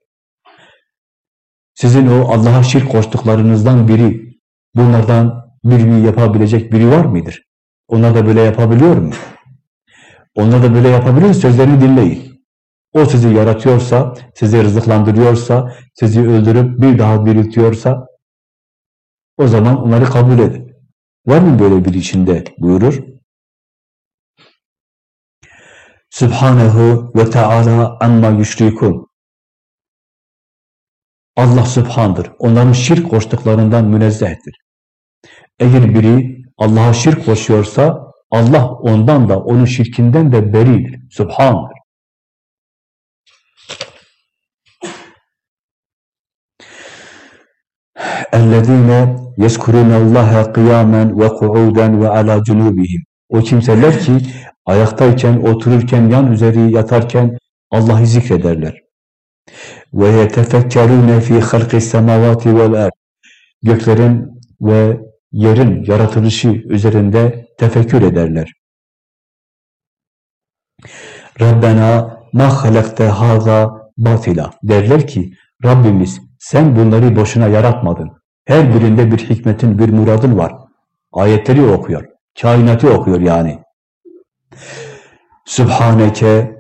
Sizin o Allah'a şirk koştuklarınızdan biri, bunlardan birini yapabilecek biri var mıdır? Onlar da böyle yapabiliyor mu? Onlar da böyle yapabiliyor, sözlerini dinleyin. O sizi yaratıyorsa, sizi rızıklandırıyorsa, sizi öldürüp bir daha diriltiyorsa, O zaman onları kabul edin. Var mı böyle bir içinde buyurur? Subhanehu ve Teala amma yüşrikun. Allah Subhan'dır. Onların şirk koştuklarından münezzehtir. Eğer biri Allah'a şirk koşuyorsa Allah ondan da onun şirkinden de beridir. Subhan'dır. اَلَّذ۪ينَ يَذْكُرُونَ اللّٰهَ قِيَامًا وَقُعُودًا وَعَلَى جُنُوبِهِمْ O kimseler ki ayaktayken, otururken, yan üzeri yatarken Allah'ı zikrederler. وَيَتَفَكَّرُونَ ف۪ي خَلْقِ السَّمَوَاتِ وَالْاَرْضِ Göklerin ve yerin yaratılışı üzerinde tefekkür ederler. Rabbena ma halakte haza batila derler ki Rabbimiz sen bunları boşuna yaratmadın. Her birinde bir hikmetin, bir muradın var. Ayetleri okuyor. Kainatı okuyor yani. Sübhaneke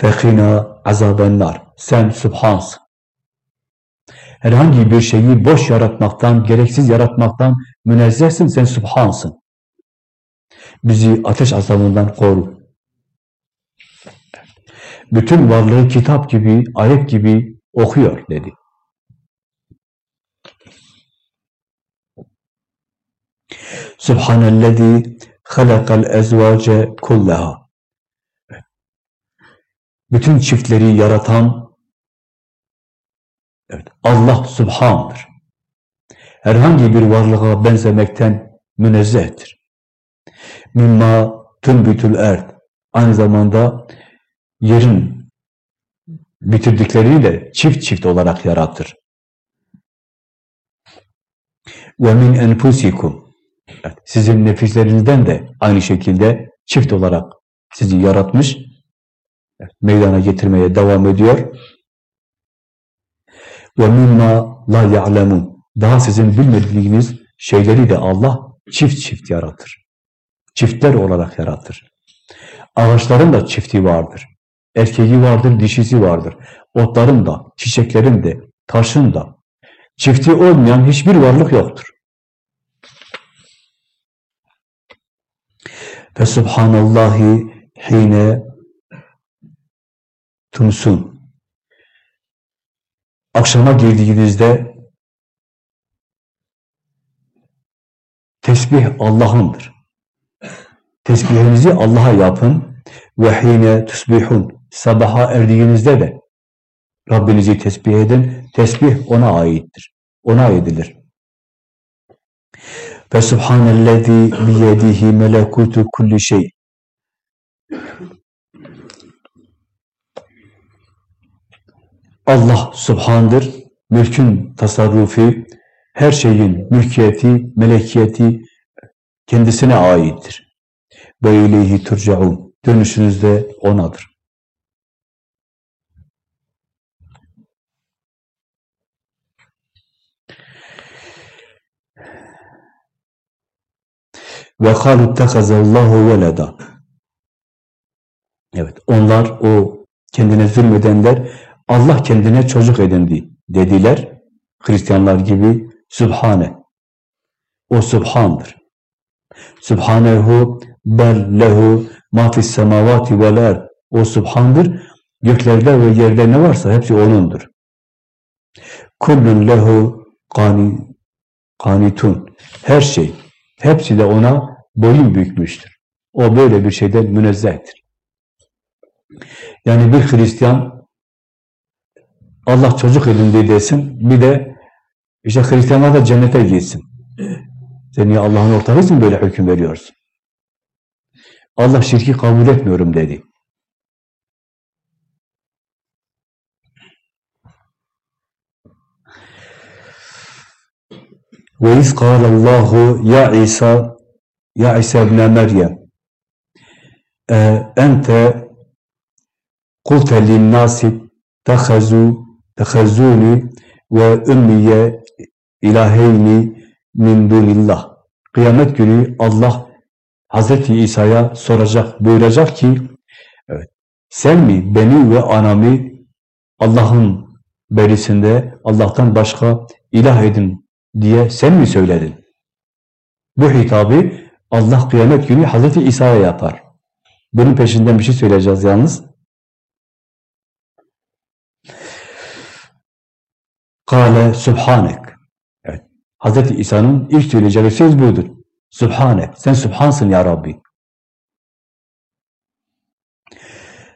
fekina azabennar. Sen Sübhansın. Herhangi bir şeyi boş yaratmaktan, gereksiz yaratmaktan münezzehsin, sen Sübhansın. Bizi ateş azabından koru. Bütün varlığı kitap gibi, ayet gibi okuyor dedi. Subhanellezi halakal ezvace kullaha. Bütün çiftleri yaratan evet, Allah Subhan'dır. Herhangi bir varlığa benzemekten münezzehtir. Mimma tümbütül erd. Aynı zamanda yerin bitirdiklerini de çift çift olarak yaratır. Ve min enfusikum. Sizin nefislerinizden de aynı şekilde çift olarak sizi yaratmış, meydana getirmeye devam ediyor. Mimma la ya'lemun. Daha sizin bilmediğiniz şeyleri de Allah çift çift yaratır. Çiftler olarak yaratır. Ağaçların da çifti vardır. Erkeği vardır, dişisi vardır. Otların da, çiçeklerin de, taşın da. Çifti olmayan hiçbir varlık yoktur. Ve subhanallahi hine tumsun. Akşama girdiğinizde tesbih Allah'ındır. Tesbihinizi Allah'a yapın. Ve hine tusbihun. Sabaha erdiğinizde de Rabbinizi tesbih edin. Tesbih ona aittir. Ona edilir. Ve subhanellezi biyedihi melekutu kulli şey. Allah subhandır. Mülkün tasarrufi, her şeyin mülkiyeti, melekiyeti kendisine aittir. İleyhi turcaun. Dönüşünüz de O'nadır. Ve kâlu tehazallahu veleda. Evet, onlar o kendine zulmedenler Allah kendine çocuk edindi dediler. Hristiyanlar gibi Sübhane. O Sübhan'dır. Sübhanehu bel lehu ma fis semavati vel. O Sübhan'dır. Göklerde ve yerde ne varsa hepsi O'nundur. Kullun lehu kani, kanitun. Her şey, hepsi de O'na boyun bükmüştür. O böyle bir şeyden münezzehtir. Yani bir Hristiyan Allah çocuk edindi desin, bir de işte Hristiyanlar da cennete gitsin. Sen niye Allah'ın ortağısın böyle hüküm veriyorsun? Allah şirki kabul etmiyorum dedi. Ve iz Allahu ya İsa ya İsa ibn Meryem e, ente kulte linnâsi tehazu tehazuni ve ümmiye ilaheyni min dunillah. Kıyamet günü Allah Hazreti İsa'ya soracak, buyuracak ki evet, sen mi beni ve anamı Allah'ın berisinde Allah'tan başka ilah edin diye sen mi söyledin? Bu hitabı Allah kıyamet günü Hazreti İsa'ya yapar. Bunun peşinden bir şey söyleyeceğiz yalnız. Kale subhanek. Evet. Hazreti İsa'nın ilk söyleyeceği söz budur. Subhanek. Sen subhansın ya Rabbi.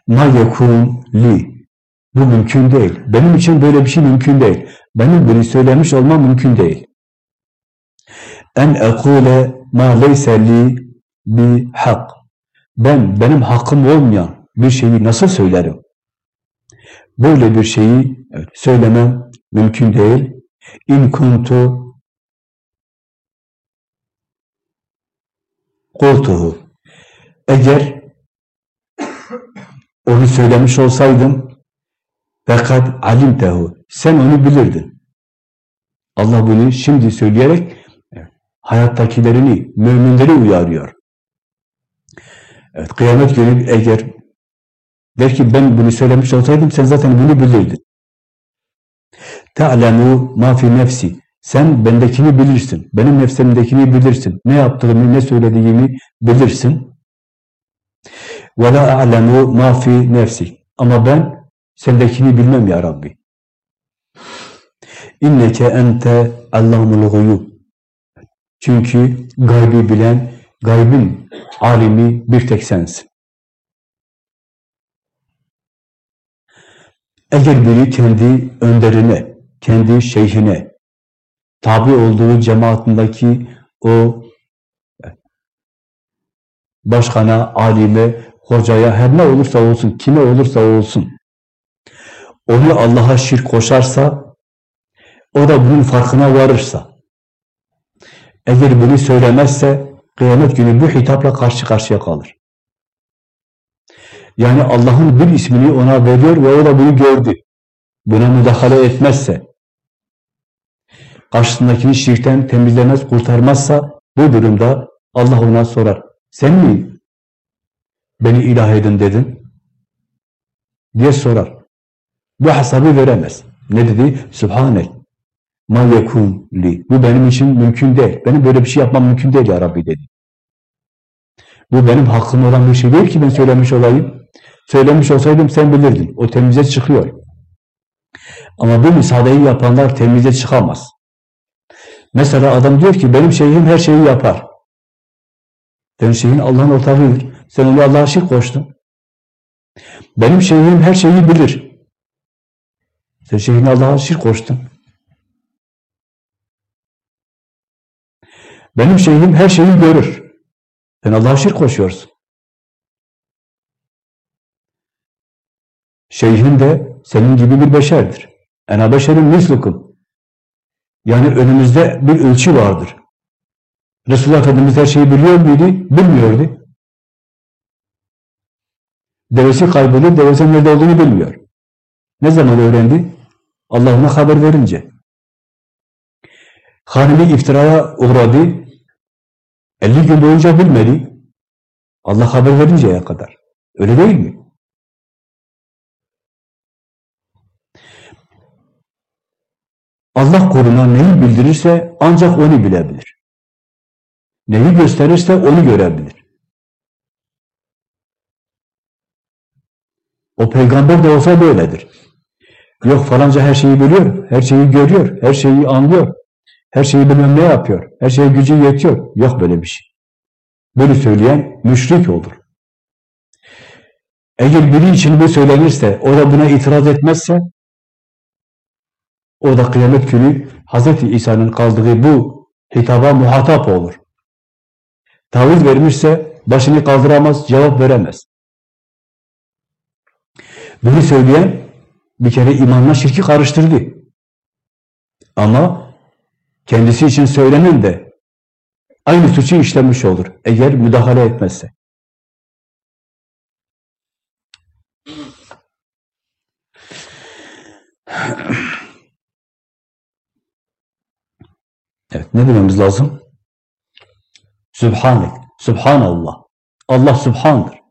Ma yekun li. Bu mümkün değil. Benim için böyle bir şey mümkün değil. Benim bunu söylemiş olmam mümkün değil. En ekule ma leyse li bi hak. Ben, benim hakkım olmayan bir şeyi nasıl söylerim? Böyle bir şeyi söylemem mümkün değil. İn kuntu kultuhu. Eğer onu söylemiş olsaydım fakat alimtehu. Sen onu bilirdin. Allah bunu şimdi söyleyerek hayattakilerini, müminleri uyarıyor. Evet, kıyamet günü eğer der ki ben bunu söylemiş olsaydım sen zaten bunu bilirdin. Te'lemu ma fi nefsi. Sen bendekini bilirsin. Benim nefsimdekini bilirsin. Ne yaptığımı, ne söylediğimi bilirsin. Ve la a'lemu ma fi nefsi. Ama ben sendekini bilmem ya Rabbi. İnneke ente allamul guyub. Çünkü gaybi bilen, gaybin alimi bir tek sensin. Eğer biri kendi önderine, kendi şeyhine, tabi olduğu cemaatindeki o başkana, alime, hocaya, her ne olursa olsun, kime olursa olsun, onu Allah'a şirk koşarsa, o da bunun farkına varırsa, eğer bunu söylemezse, kıyamet günü bu hitapla karşı karşıya kalır. Yani Allah'ın bir ismini ona veriyor ve o da bunu gördü. Buna müdahale etmezse, karşısındakini şirkten temizlemez, kurtarmazsa, bu durumda Allah ona sorar. Sen mi beni ilah edin dedin? diye sorar. Bu hesabı veremez. Ne dedi? Sübhanek. Ma yekun li. Bu benim için mümkün değil. Benim böyle bir şey yapmam mümkün değil ya Rabbi dedi. Bu benim hakkım olan bir şey değil ki ben söylemiş olayım. Söylemiş olsaydım sen bilirdin. O temize çıkıyor. Ama bu müsaadeyi yapanlar temize çıkamaz. Mesela adam diyor ki benim şeyhim her şeyi yapar. Senin şeyhin Allah'ın ortağıdır. Sen onu Allah'a şirk koştun. Benim şeyhim her şeyi bilir. Sen şeyhini Allah'a şirk koştun. Benim şeyhim her şeyi görür. Sen Allah'a şirk koşuyorsun. Şeyhin de senin gibi bir beşerdir. Ena beşerin mislukum. Yani önümüzde bir ölçü vardır. Resulullah Efendimiz her şeyi biliyor muydu? Bilmiyordu. Devesi kaybolur, devesinin nerede olduğunu bilmiyor. Ne zaman öğrendi? Allah ona haber verince. Hanimi iftiraya uğradı. 50 gün boyunca bilmedi. Allah haber verinceye kadar. Öyle değil mi? Allah koruna neyi bildirirse ancak onu bilebilir. Neyi gösterirse onu görebilir. O peygamber de olsa böyledir. Yok falanca her şeyi biliyor, her şeyi görüyor, her şeyi anlıyor, her şeyi bilmem ne yapıyor, her şeye gücü yetiyor. Yok böyle bir şey. Bunu söyleyen müşrik olur. Eğer biri için bu söylenirse, o da buna itiraz etmezse, o da kıyamet günü Hz. İsa'nın kaldığı bu hitaba muhatap olur. Taviz vermişse başını kaldıramaz, cevap veremez. Bunu söyleyen bir kere imanla şirki karıştırdı. Ama kendisi için söylenen de aynı suçu işlemiş olur eğer müdahale etmezse. Evet, ne dememiz lazım? Sübhanek, Sübhanallah. Allah Sübhan'dır.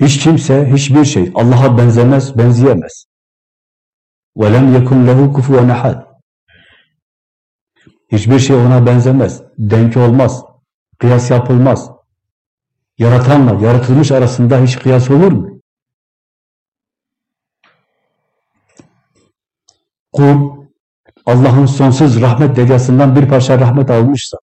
Hiç kimse, hiçbir şey Allah'a benzemez, benzeyemez. وَلَمْ يَكُنْ لَهُ كُفُوًا اَحَدٍ Hiçbir şey ona benzemez, denk olmaz, kıyas yapılmaz. Yaratanla yaratılmış arasında hiç kıyas olur mu? Kul, Allah'ın sonsuz rahmet deryasından bir parça rahmet almışsa,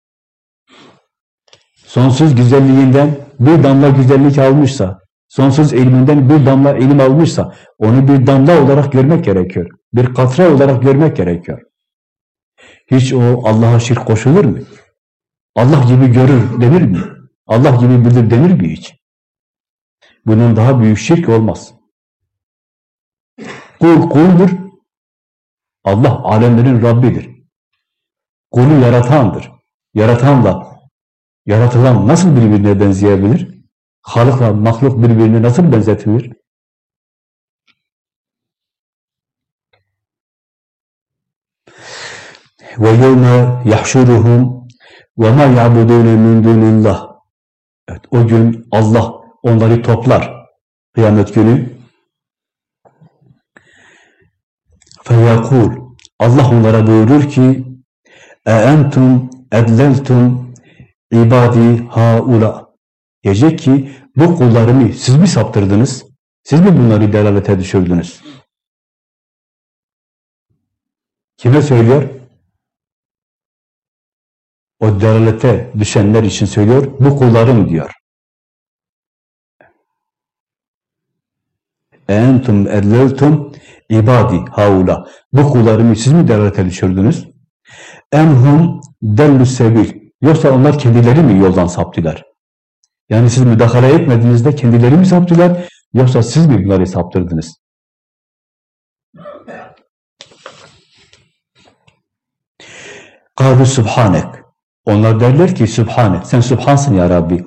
sonsuz güzelliğinden bir damla güzellik almışsa, sonsuz ilminden bir damla ilim almışsa, onu bir damla olarak görmek gerekiyor. Bir katre olarak görmek gerekiyor. Hiç o Allah'a şirk koşulur mu? Allah gibi görür denir mi? Allah gibi bilir denir mi hiç? Bunun daha büyük şirk olmaz. Kul kuldur. Allah alemlerin Rabbidir. Kulu yaratandır. Yaratanla yaratılan nasıl birbirine benzeyebilir? Halıkla mahluk birbirine nasıl benzetilir? Ve yevme yahşuruhum ve ma ya'budune min dunillah. Evet, o gün Allah onları toplar. Kıyamet günü. Feyakul. Allah onlara buyurur ki e entum edleltum ibadi haula. Diyecek ki bu kullarımı siz mi saptırdınız? Siz mi bunları delalete düşürdünüz? Kime söylüyor? O delalete düşenler için söylüyor. Bu kullarım diyor. Entum edleltum ibadi haula. Bu kullarımı siz mi delalete düşürdünüz? Emhum dellü sebil. Yoksa onlar kendileri mi yoldan saptılar? Yani siz müdahale etmediğinizde kendileri mi saptılar? Yoksa siz mi bunları saptırdınız? Kâlu subhanek. Onlar derler ki Sübhane, sen Sübhansın ya Rabbi.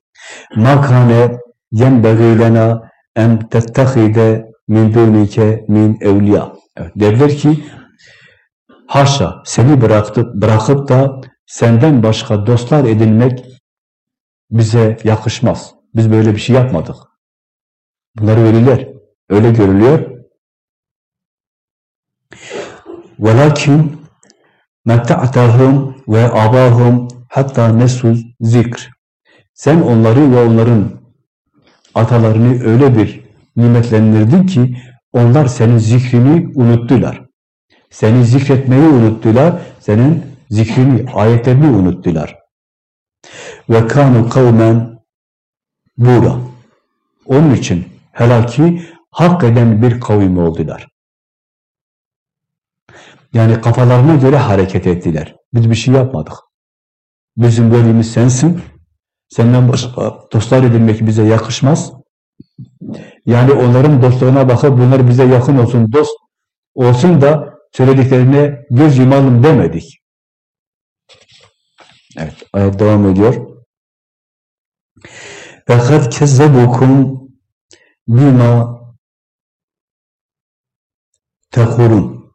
Kâne yenbeğî lena en tettehide min dûnike min evliya. Evet, derler ki haşa seni bıraktıp, bırakıp da senden başka dostlar edinmek bize yakışmaz. Biz böyle bir şey yapmadık. Bunları veliler. Öyle görülüyor. Velakin metta'tahum ve abahum hatta nesu zikr. Sen onları ve onların atalarını öyle bir nimetlendirdin ki onlar senin zikrini unuttular. Seni zikretmeyi unuttular, senin zikrini, ayetlerini unuttular. Ve kanu kavmen bura. Onun için helaki hak eden bir kavim oldular. Yani kafalarına göre hareket ettiler. Biz bir şey yapmadık. Bizim velimiz sensin. Senden başka dostlar edinmek bize yakışmaz. Yani onların dostluğuna bakıp bunlar bize yakın olsun, dost olsun da söylediklerine göz yumalım demedik. Evet, ayet devam ediyor. فَقَدْ كَذَّبُكُمْ bima tekurun.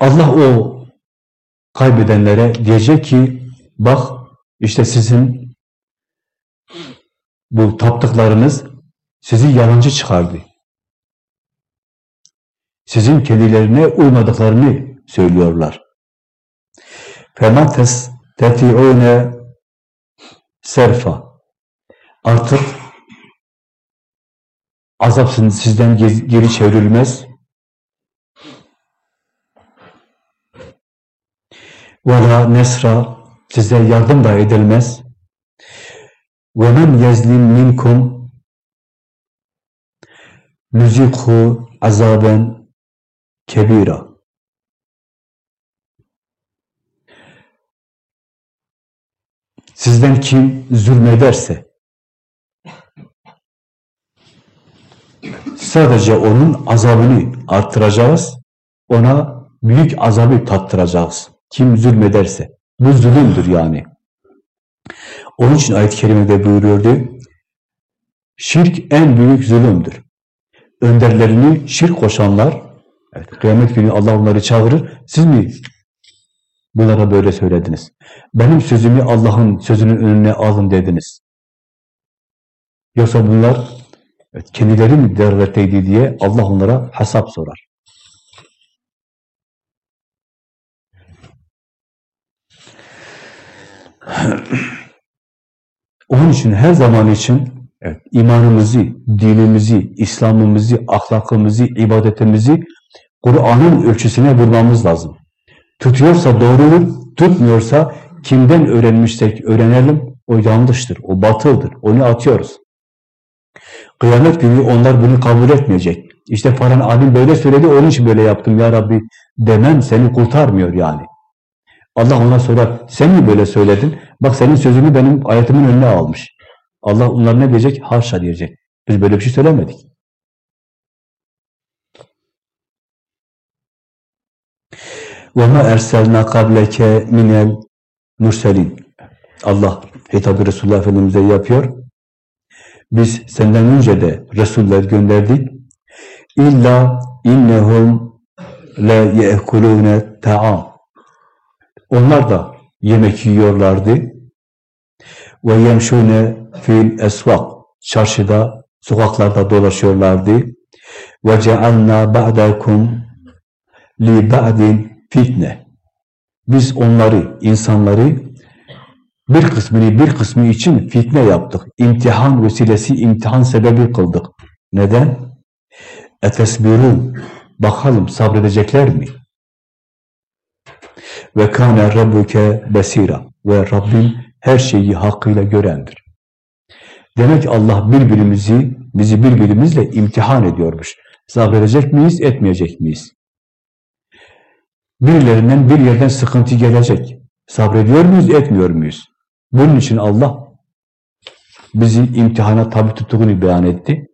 Allah o kaybedenlere diyecek ki bak işte sizin bu taptıklarınız sizi yalancı çıkardı. Sizin kendilerine uymadıklarını söylüyorlar. فَمَا تَسْتَتِعُونَ serfa. Artık azap sizden geri çevrilmez. وَلَا nesra size yardım da edilmez. وَمَنْ يَزْلِمْ مِنْكُمْ نُزِقُ azaben kebira. Sizden kim zulmederse sadece onun azabını arttıracağız, ona büyük azabı tattıracağız. Kim zulmederse. Bu zulümdür yani. Onun için ayet-i kerimede buyuruyordu. Şirk en büyük zulümdür. Önderlerini şirk koşanlar, evet, kıyamet günü Allah onları çağırır. Siz mi bunlara böyle söylediniz? Benim sözümü Allah'ın sözünün önüne alın dediniz. Yoksa bunlar Evet, kendileri mi dervetteydi diye Allah onlara hesap sorar. Onun için her zaman için evet, imanımızı, dinimizi, İslam'ımızı, ahlakımızı, ibadetimizi Kur'an'ın ölçüsüne vurmamız lazım. Tutuyorsa doğrudur, tutmuyorsa kimden öğrenmişsek öğrenelim, o yanlıştır, o batıldır, onu atıyoruz. Kıyamet günü onlar bunu kabul etmeyecek. İşte falan alim böyle söyledi, onun için böyle yaptım ya Rabbi demem seni kurtarmıyor yani. Allah ona sorar, sen mi böyle söyledin? Bak senin sözünü benim ayetimin önüne almış. Allah onlar ne diyecek? Haşa diyecek. Biz böyle bir şey söylemedik. وَمَا اَرْسَلْنَا قَبْلَكَ مِنَ الْمُرْسَلِينَ Allah hitabı Resulullah Efendimiz'e yapıyor. Biz senden önce de Resuller gönderdik. İlla innehum la ye'kulune ta'am. Onlar da yemek yiyorlardı. Ve yemşune fil esvak. Çarşıda, sokaklarda dolaşıyorlardı. Ve cealna ba'dakum li ba'din fitne. Biz onları, insanları bir kısmını bir kısmı için fitne yaptık. İmtihan vesilesi, imtihan sebebi kıldık. Neden? Etesbirun. Bakalım sabredecekler mi? Ve kâne rabbuke besira. Ve Rabbim her şeyi hakkıyla görendir. Demek Allah birbirimizi, bizi birbirimizle imtihan ediyormuş. Sabredecek miyiz, etmeyecek miyiz? Birilerinden bir yerden sıkıntı gelecek. Sabrediyor muyuz, etmiyor muyuz? Bunun için Allah bizi imtihana tabi tuttuğunu beyan etti.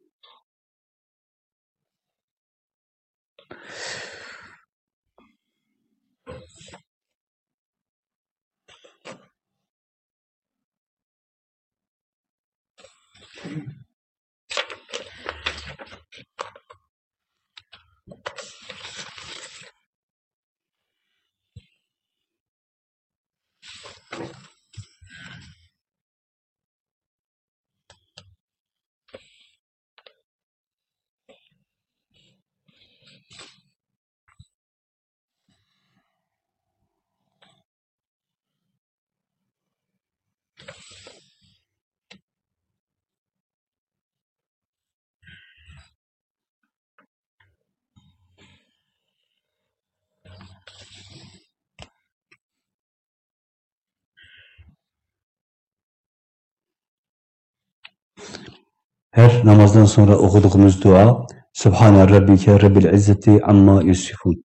Her namazdan sonra okuduğumuz dua Subhane Rabbike Rabbil İzzeti Amma Yusifun.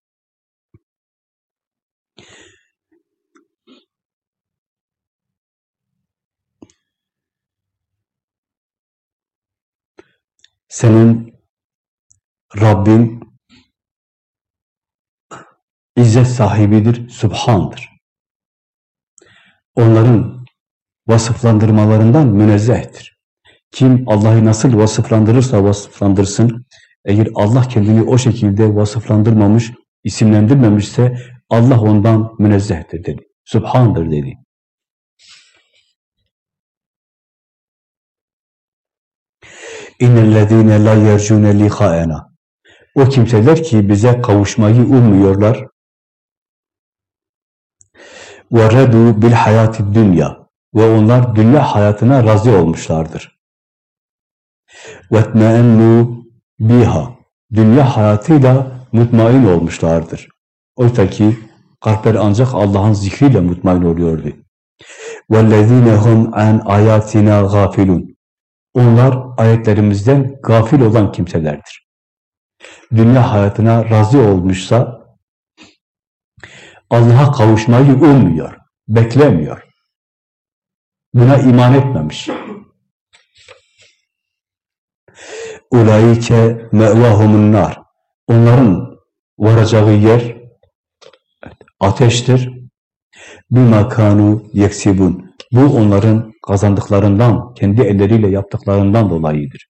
Senin Rabbin izzet sahibidir, Subhan'dır. Onların vasıflandırmalarından münezzehtir. Kim Allah'ı nasıl vasıflandırırsa vasıflandırsın, eğer Allah kendini o şekilde vasıflandırmamış, isimlendirmemişse Allah ondan münezzehtir dedi. Subhandır dedi. İnnellezîne la yercûne lîhâena O kimseler ki bize kavuşmayı ummuyorlar. وَرَدُوا بِالْحَيَاتِ dünya Ve onlar dünya hayatına razı olmuşlardır. وَتْمَاَنُّوا biha dünya hayatıyla mutmain olmuşlardır. Oysa ki kalpler ancak Allah'ın zikriyle mutmain oluyordu. وَالَّذ۪ينَ هُمْ عَنْ آيَاتِنَا غَافِلُونَ Onlar ayetlerimizden gafil olan kimselerdir. Dünya hayatına razı olmuşsa Allah'a kavuşmayı ummuyor, beklemiyor. Buna iman etmemiş. Ulaike mevahumun nar. Onların varacağı yer ateştir. Bir makanu yeksibun. Bu onların kazandıklarından, kendi elleriyle yaptıklarından dolayıdır.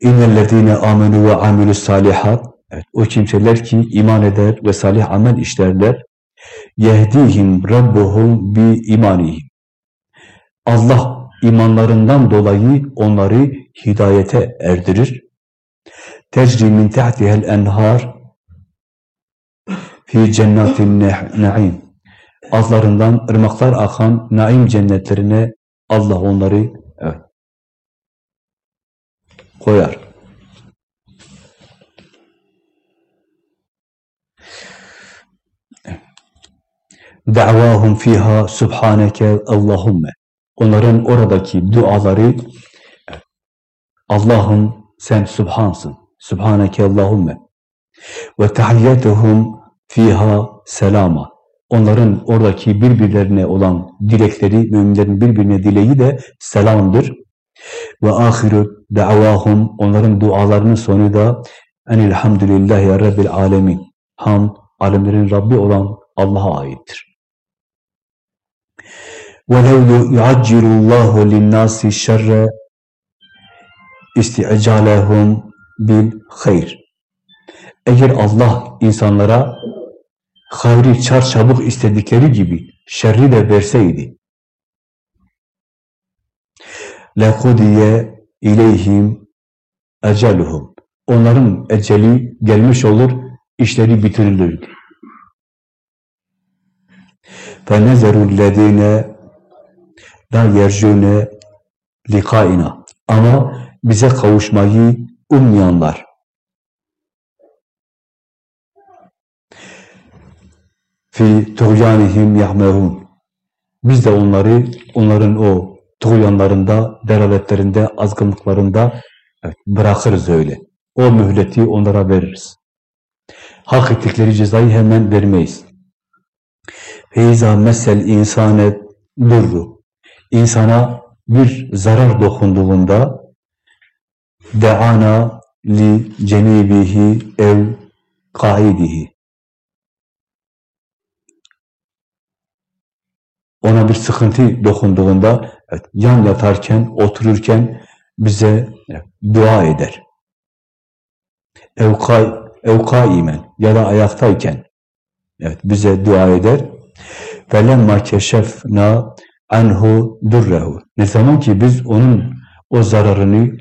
İnnellezîne amenu ve amilus salihat. Evet, o kimseler ki iman eder ve salih amel işlerler. Yehdihim rabbuhum bi imanihim. Allah imanlarından dolayı onları hidayete erdirir. Tecri min tahtihel enhar fi cennetin naim. Altlarından ırmaklar akan naim cennetlerine Allah onları evet, koyar. Da'vahum fiha subhaneke Allahumme. Onların oradaki duaları Allah'ım sen subhansın. Subhaneke Allahumme. Ve tahiyyatuhum fiha selama. Onların oradaki birbirlerine olan dilekleri, müminlerin birbirine dileği de selamdır. Ve ahiru da'vahum onların dualarının sonu da enilhamdülillahi rabbil alemin. Ham alemlerin Rabbi olan Allah'a aittir. وَلَوْ يُعَجِّلُ اللّٰهُ لِلنَّاسِ İsti'ecalehum bil hayr. Eğer Allah insanlara hayri çarçabuk istedikleri gibi şerri de verseydi lehudiye ileyhim eceluhum onların eceli gelmiş olur işleri bitirilirdi fenezerullezine la yercune likaina ama bize kavuşmayı ummayanlar. Fi tuğyanihim yahmerun. Biz de onları, onların o tuğyanlarında, deraletlerinde, azgınlıklarında evet, bırakırız öyle. O mühleti onlara veririz. Hak ettikleri cezayı hemen vermeyiz. Feyza mesel insane durru insana bir zarar dokunduğunda deana li cenibihi ev kaidihi ona bir sıkıntı dokunduğunda evet, yan yatarken, otururken bize evet, dua eder. Evkay, evkaimen ya da ayaktayken evet, bize dua eder. فَلَمَّا كَشَفْنَا anhu durrehu. Ne zaman ki biz onun o zararını,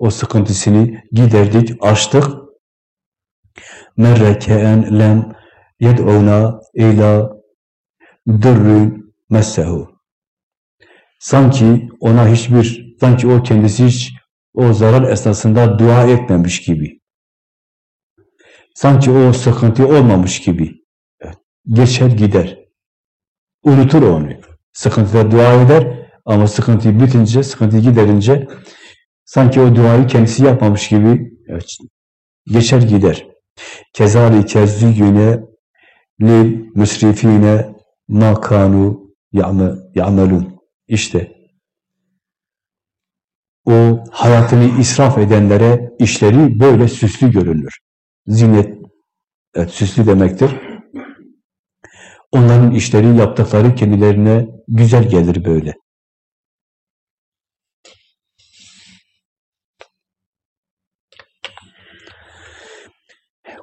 o sıkıntısını giderdik, açtık. Merrekeen lem yed'una ila durrün messehu. Sanki ona hiçbir, sanki o kendisi hiç o zarar esnasında dua etmemiş gibi. Sanki o sıkıntı olmamış gibi. Geçer gider. Unutur onu. Sıkıntıda dua eder ama sıkıntıyı bitince, sıkıntıyı giderince sanki o duayı kendisi yapmamış gibi evet, geçer gider. Kezalike züyyüne lil müsrifine ma kanu ya'melun. İşte o hayatını israf edenlere işleri böyle süslü görünür. Zinet, evet, süslü demektir. Onların işleri, yaptıkları kendilerine güzel gelir böyle.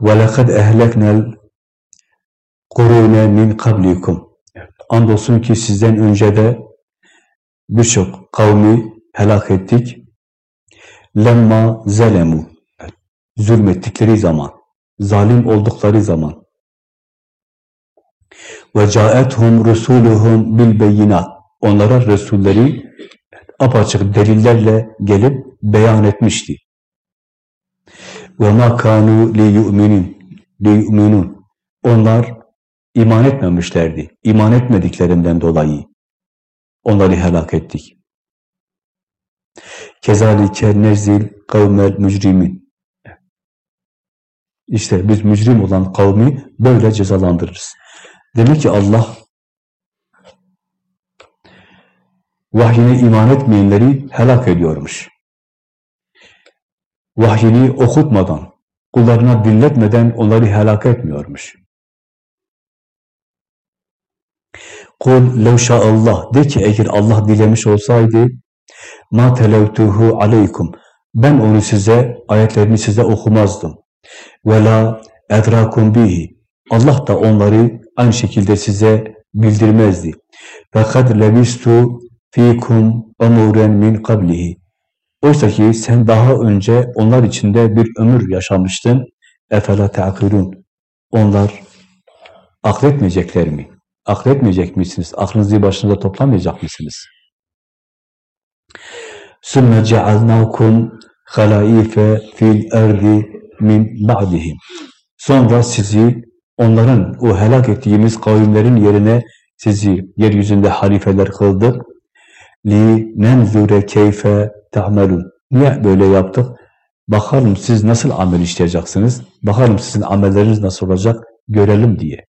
وَلَقَدْ اَهْلَكْنَا الْقُرُونَ min قَبْلِكُمْ Andolsun ki sizden önce de birçok kavmi helak ettik. Lemma zelemu zulmettikleri zaman, zalim oldukları zaman ve caethum rusuluhum bil beyinat. Onlara Resulleri apaçık delillerle gelip beyan etmişti. Li yu'minin li yu'minun. Onlar iman etmemişlerdi. İman etmediklerinden dolayı onları helak ettik. Kezalike nezil kavmel mücrimin. İşte biz mücrim olan kavmi böyle cezalandırırız. Demek ki Allah vahyine iman etmeyenleri helak ediyormuş. Vahyini okutmadan, kullarına dinletmeden onları helak etmiyormuş. Kul lev Allah de ki eğer Allah dilemiş olsaydı ma televtuhu aleykum ben onu size ayetlerini size okumazdım. Ve la edrakum bihi Allah da onları aynı şekilde size bildirmezdi. Fakat lebistu fikum umuren min kablihi. Oysa ki sen daha önce onlar içinde bir ömür yaşamıştın. اَفَلَا تَعْقِلُونَ Onlar akletmeyecekler mi? Akletmeyecek misiniz? Aklınızı başınıza toplamayacak mısınız? ثُمَّ جَعَلْنَاكُمْ خَلَائِفَ فِي الْاَرْضِ مِنْ بَعْدِهِمْ Sonra sizi onların o helak ettiğimiz kavimlerin yerine sizi yeryüzünde halifeler kıldık. Li nenzure keyfe ta'melun. Niye böyle yaptık? Bakalım siz nasıl amel işleyeceksiniz? Bakalım sizin amelleriniz nasıl olacak? Görelim diye.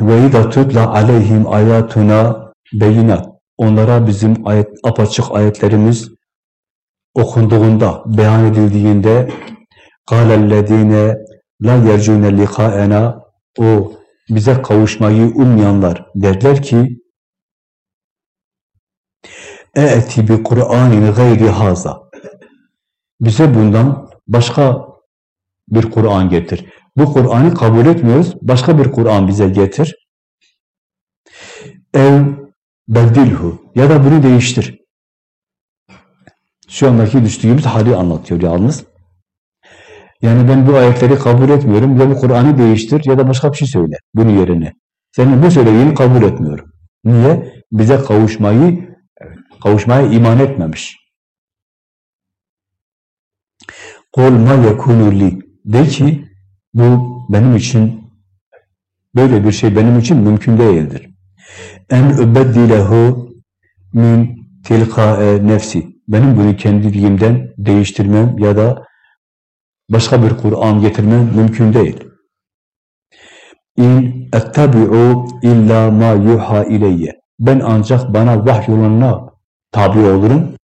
Ve idâ tutla aleyhim ayatuna beyinat. Onlara bizim ayet, apaçık ayetlerimiz okunduğunda, beyan edildiğinde قَالَ الَّذ۪ينَ لَا يَرْجُونَ لِقَاءَنَا O bize kavuşmayı ummayanlar derler ki اَأْتِ بِقُرْآنٍ غَيْرِ haza. Bize bundan başka bir Kur'an getir. Bu Kur'an'ı kabul etmiyoruz. Başka bir Kur'an bize getir. Ev beddilhu ya da bunu değiştir. Şu andaki düştüğümüz hali anlatıyor yalnız. Yani ben bu ayetleri kabul etmiyorum. Ya bu Kur'an'ı değiştir ya da başka bir şey söyle bunun yerine. Senin bu söylediğini kabul etmiyorum. Niye? Bize kavuşmayı, kavuşmaya iman etmemiş. Kul ma yekunu li. De ki bu benim için böyle bir şey benim için mümkün değildir. En übeddilehu min tilkae nefsi. Benim bunu kendiliğimden değiştirmem ya da başka bir Kur'an getirmem mümkün değil. İn ettabi'u illa ma yuha ileyye. Ben ancak bana vahyolununa tabi olurum?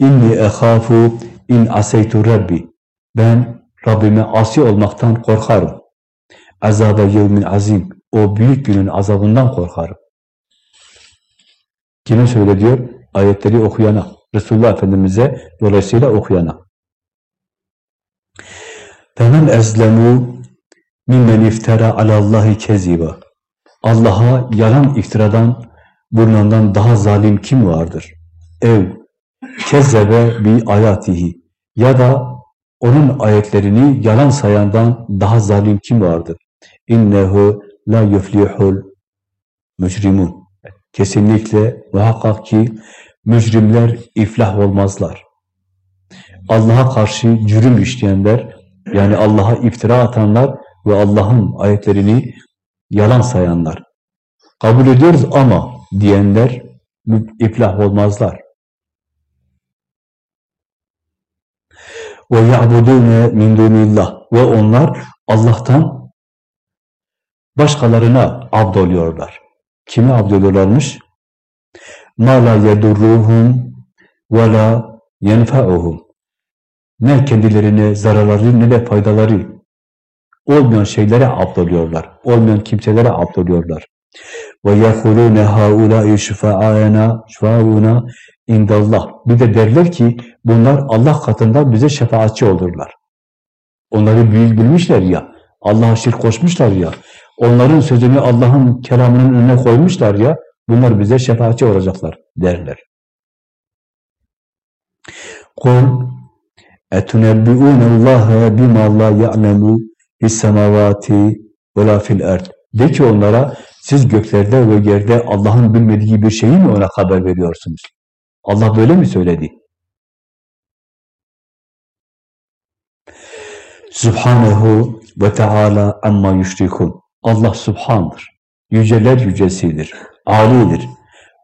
İnni ehafu in aseytu rabbi. Ben Rabbime asi olmaktan korkarım. Azabe yevmin azim. O büyük günün azabından korkarım. Kime söyle diyor? Ayetleri okuyana. Resulullah Efendimiz'e dolayısıyla okuyana. Femen ezlemu mimmen iftara alallahi keziba. Allah'a yalan iftiradan burnundan daha zalim kim vardır? Ev, kezzebe bi ayatihi ya da onun ayetlerini yalan sayandan daha zalim kim vardır? İnnehu la yuflihul mücrimun. Kesinlikle muhakkak ki mücrimler iflah olmazlar. Allah'a karşı cürüm işleyenler, yani Allah'a iftira atanlar ve Allah'ın ayetlerini yalan sayanlar. Kabul ediyoruz ama diyenler iflah olmazlar. Ve ya'budune min dunillah ve onlar Allah'tan başkalarına abd oluyorlar. Kime abd oluyorlarmış? Ma la yedurruhum ve la yenfa'uhum. Ne kendilerine zararları ne de faydaları olmayan şeylere abd oluyorlar. Olmayan kimselere abd oluyorlar. Ve yekulûne haulâi şüfââena şüfâûna indallah. Bir de derler ki bunlar Allah katında bize şefaatçi olurlar. Onları büyük bilmişler ya, Allah'a şirk koşmuşlar ya, onların sözünü Allah'ın kelamının önüne koymuşlar ya, bunlar bize şefaatçi olacaklar derler. Kul etunebbiûne Allâhe bimâ allâ ya'lemû fis semâvâti la fil erd. De ki onlara siz göklerde ve yerde Allah'ın bilmediği bir şeyi mi ona haber veriyorsunuz? Allah böyle mi söyledi? Subhanehu ve Teala amma yüşrikun. Allah subhandır. Yüceler yücesidir. Alidir.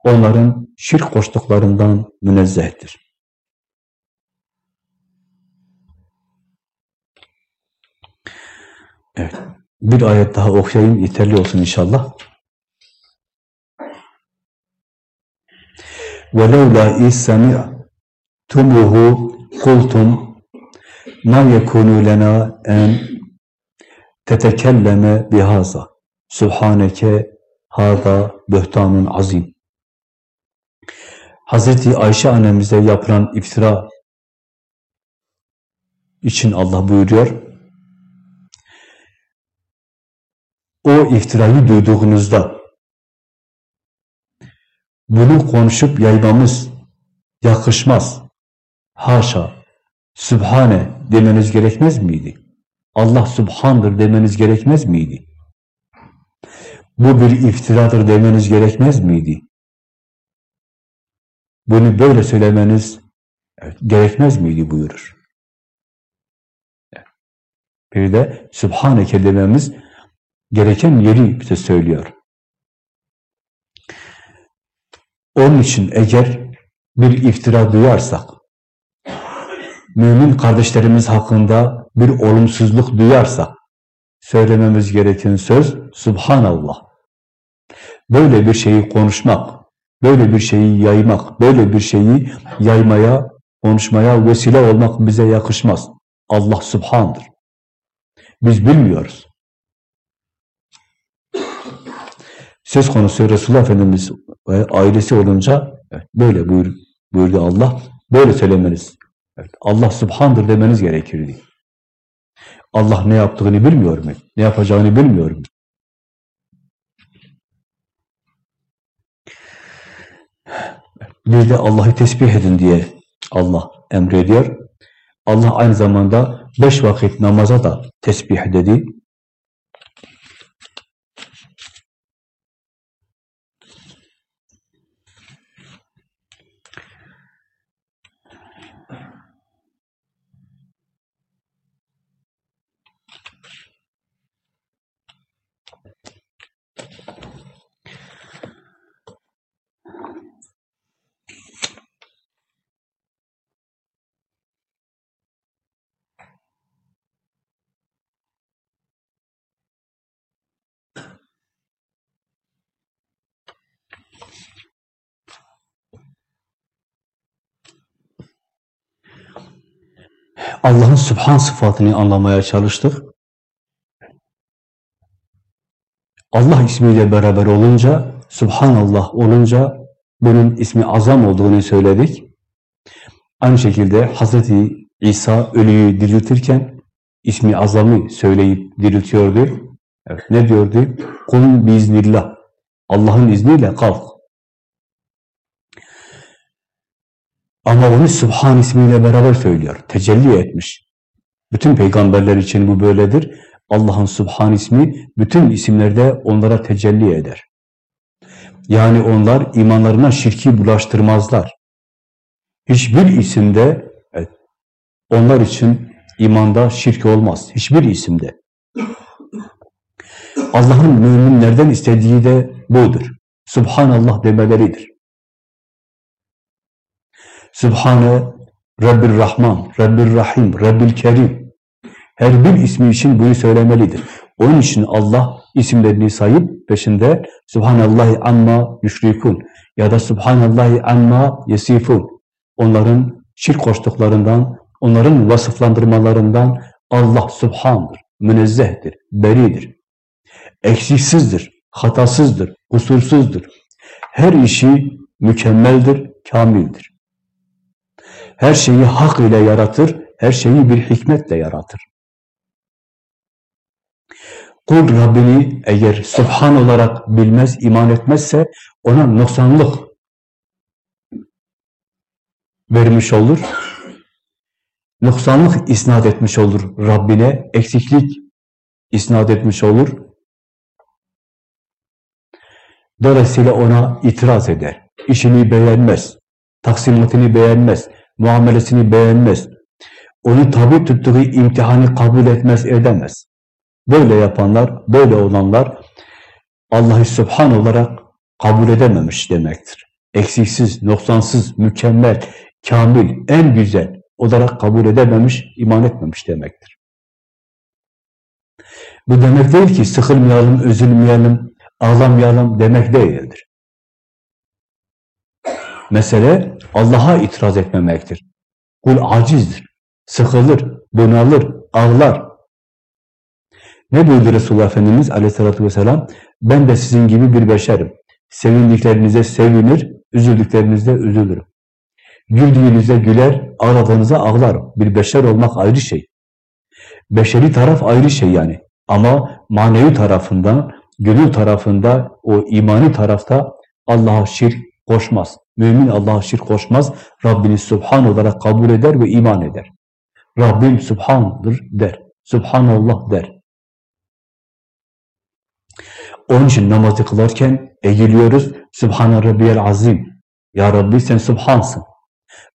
Onların şirk koştuklarından münezzehtir. Evet. Bir ayet daha okuyayım. Yeterli olsun inşallah. وَلَوْلَا اِذْ سَمِعْتُمُهُ قُلْتُمْ مَا يَكُونُ لَنَا اَنْ تَتَكَلَّمَ بِهَذَا Subhaneke hada böhtanun azim. Hazreti Ayşe annemize yapılan iftira için Allah buyuruyor. O iftirayı duyduğunuzda bunu konuşup yaymamız yakışmaz. Haşa, Sübhane demeniz gerekmez miydi? Allah Subhandır demeniz gerekmez miydi? Bu bir iftiradır demeniz gerekmez miydi? Bunu böyle söylemeniz gerekmez miydi buyurur. Bir de Sübhaneke dememiz gereken yeri bize söylüyor. Onun için eğer bir iftira duyarsak, mümin kardeşlerimiz hakkında bir olumsuzluk duyarsak, söylememiz gereken söz Subhanallah. Böyle bir şeyi konuşmak, böyle bir şeyi yaymak, böyle bir şeyi yaymaya, konuşmaya vesile olmak bize yakışmaz. Allah Subhan'dır. Biz bilmiyoruz. Söz konusu Resulullah Efendimiz ve ailesi olunca böyle buyur, buyurdu Allah. Böyle söylemeniz. Evet, Allah Subhan'dır demeniz gerekirdi. Allah ne yaptığını bilmiyor mu? Ne yapacağını bilmiyor mu? Bir de Allah'ı tesbih edin diye Allah emrediyor. Allah aynı zamanda beş vakit namaza da tesbih dedi. Allah'ın Sübhan sıfatını anlamaya çalıştık. Allah ismiyle beraber olunca, Subhanallah olunca bunun ismi azam olduğunu söyledik. Aynı şekilde Hazreti İsa ölüyü diriltirken ismi azamı söyleyip diriltiyordu. Evet, ne diyordu? Kul biiznillah. Allah'ın izniyle kalk. Ama onu Subhan ismiyle beraber söylüyor. Tecelli etmiş. Bütün peygamberler için bu böyledir. Allah'ın Subhan ismi bütün isimlerde onlara tecelli eder. Yani onlar imanlarına şirki bulaştırmazlar. Hiçbir isimde evet, onlar için imanda şirk olmaz. Hiçbir isimde. Allah'ın müminlerden istediği de budur. Subhanallah demeleridir. Sübhane Rabbir Rahman, Rabbir Rahim, Rabbil Kerim. Her bir ismi için bunu söylemelidir. Onun için Allah isimlerini sayıp peşinde Subhanallahi amma yüşrikun ya da Subhanallahi amma yesifun. Onların şirk koştuklarından, onların vasıflandırmalarından Allah Subhan'dır, münezzehtir, beridir. Eksiksizdir, hatasızdır, kusursuzdur. Her işi mükemmeldir, kamildir. Her şeyi hak ile yaratır, her şeyi bir hikmetle yaratır. Kul Rabbini eğer Subhan olarak bilmez, iman etmezse ona noksanlık vermiş olur. Noksanlık isnat etmiş olur Rabbine, eksiklik isnat etmiş olur. Dolayısıyla ona itiraz eder, işini beğenmez, taksimatını beğenmez, muamelesini beğenmez. Onu tabi tuttuğu imtihanı kabul etmez, edemez. Böyle yapanlar, böyle olanlar Allah'ı Subhan olarak kabul edememiş demektir. Eksiksiz, noksansız, mükemmel, kamil, en güzel olarak kabul edememiş, iman etmemiş demektir. Bu demek değil ki sıkılmayalım, üzülmeyelim, ağlamayalım demek değildir. Mesele Allah'a itiraz etmemektir. Kul acizdir, sıkılır, bunalır, ağlar. Ne buyurdu Resulullah Efendimiz aleyhissalatü vesselam? Ben de sizin gibi bir beşerim. Sevindiklerinize sevinir, üzüldüklerinizde üzülürüm. Güldüğünüzde güler, ağladığınızda ağlarım. Bir beşer olmak ayrı şey. Beşeri taraf ayrı şey yani. Ama manevi tarafından, gönül tarafında, o imani tarafta Allah'a şirk koşmaz. Mümin Allah'a şirk koşmaz. Rabbini Subhan olarak kabul eder ve iman eder. Rabbim Subhan'dır der. Subhanallah der. Onun için namazı kılarken eğiliyoruz. Subhane Rabbiyel Azim. Ya Rabbi sen Subhansın.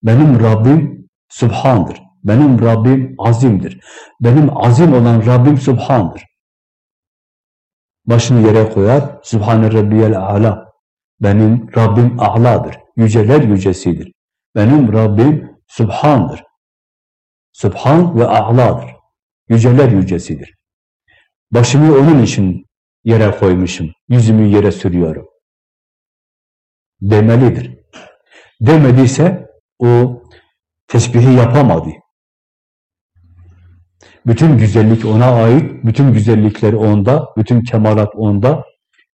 Benim Rabbim Subhan'dır. Benim Rabbim azimdir. Benim azim olan Rabbim Subhan'dır. Başını yere koyar. Subhane Rabbiyel Ala. Benim Rabbim A'ladır. Yüceler yücesidir. Benim Rabbim Subhan'dır. Subhan ve A'ladır. Yüceler yücesidir. Başımı onun için yere koymuşum. Yüzümü yere sürüyorum. Demelidir. Demediyse o tesbihi yapamadı. Bütün güzellik ona ait, bütün güzellikler onda, bütün kemalat onda.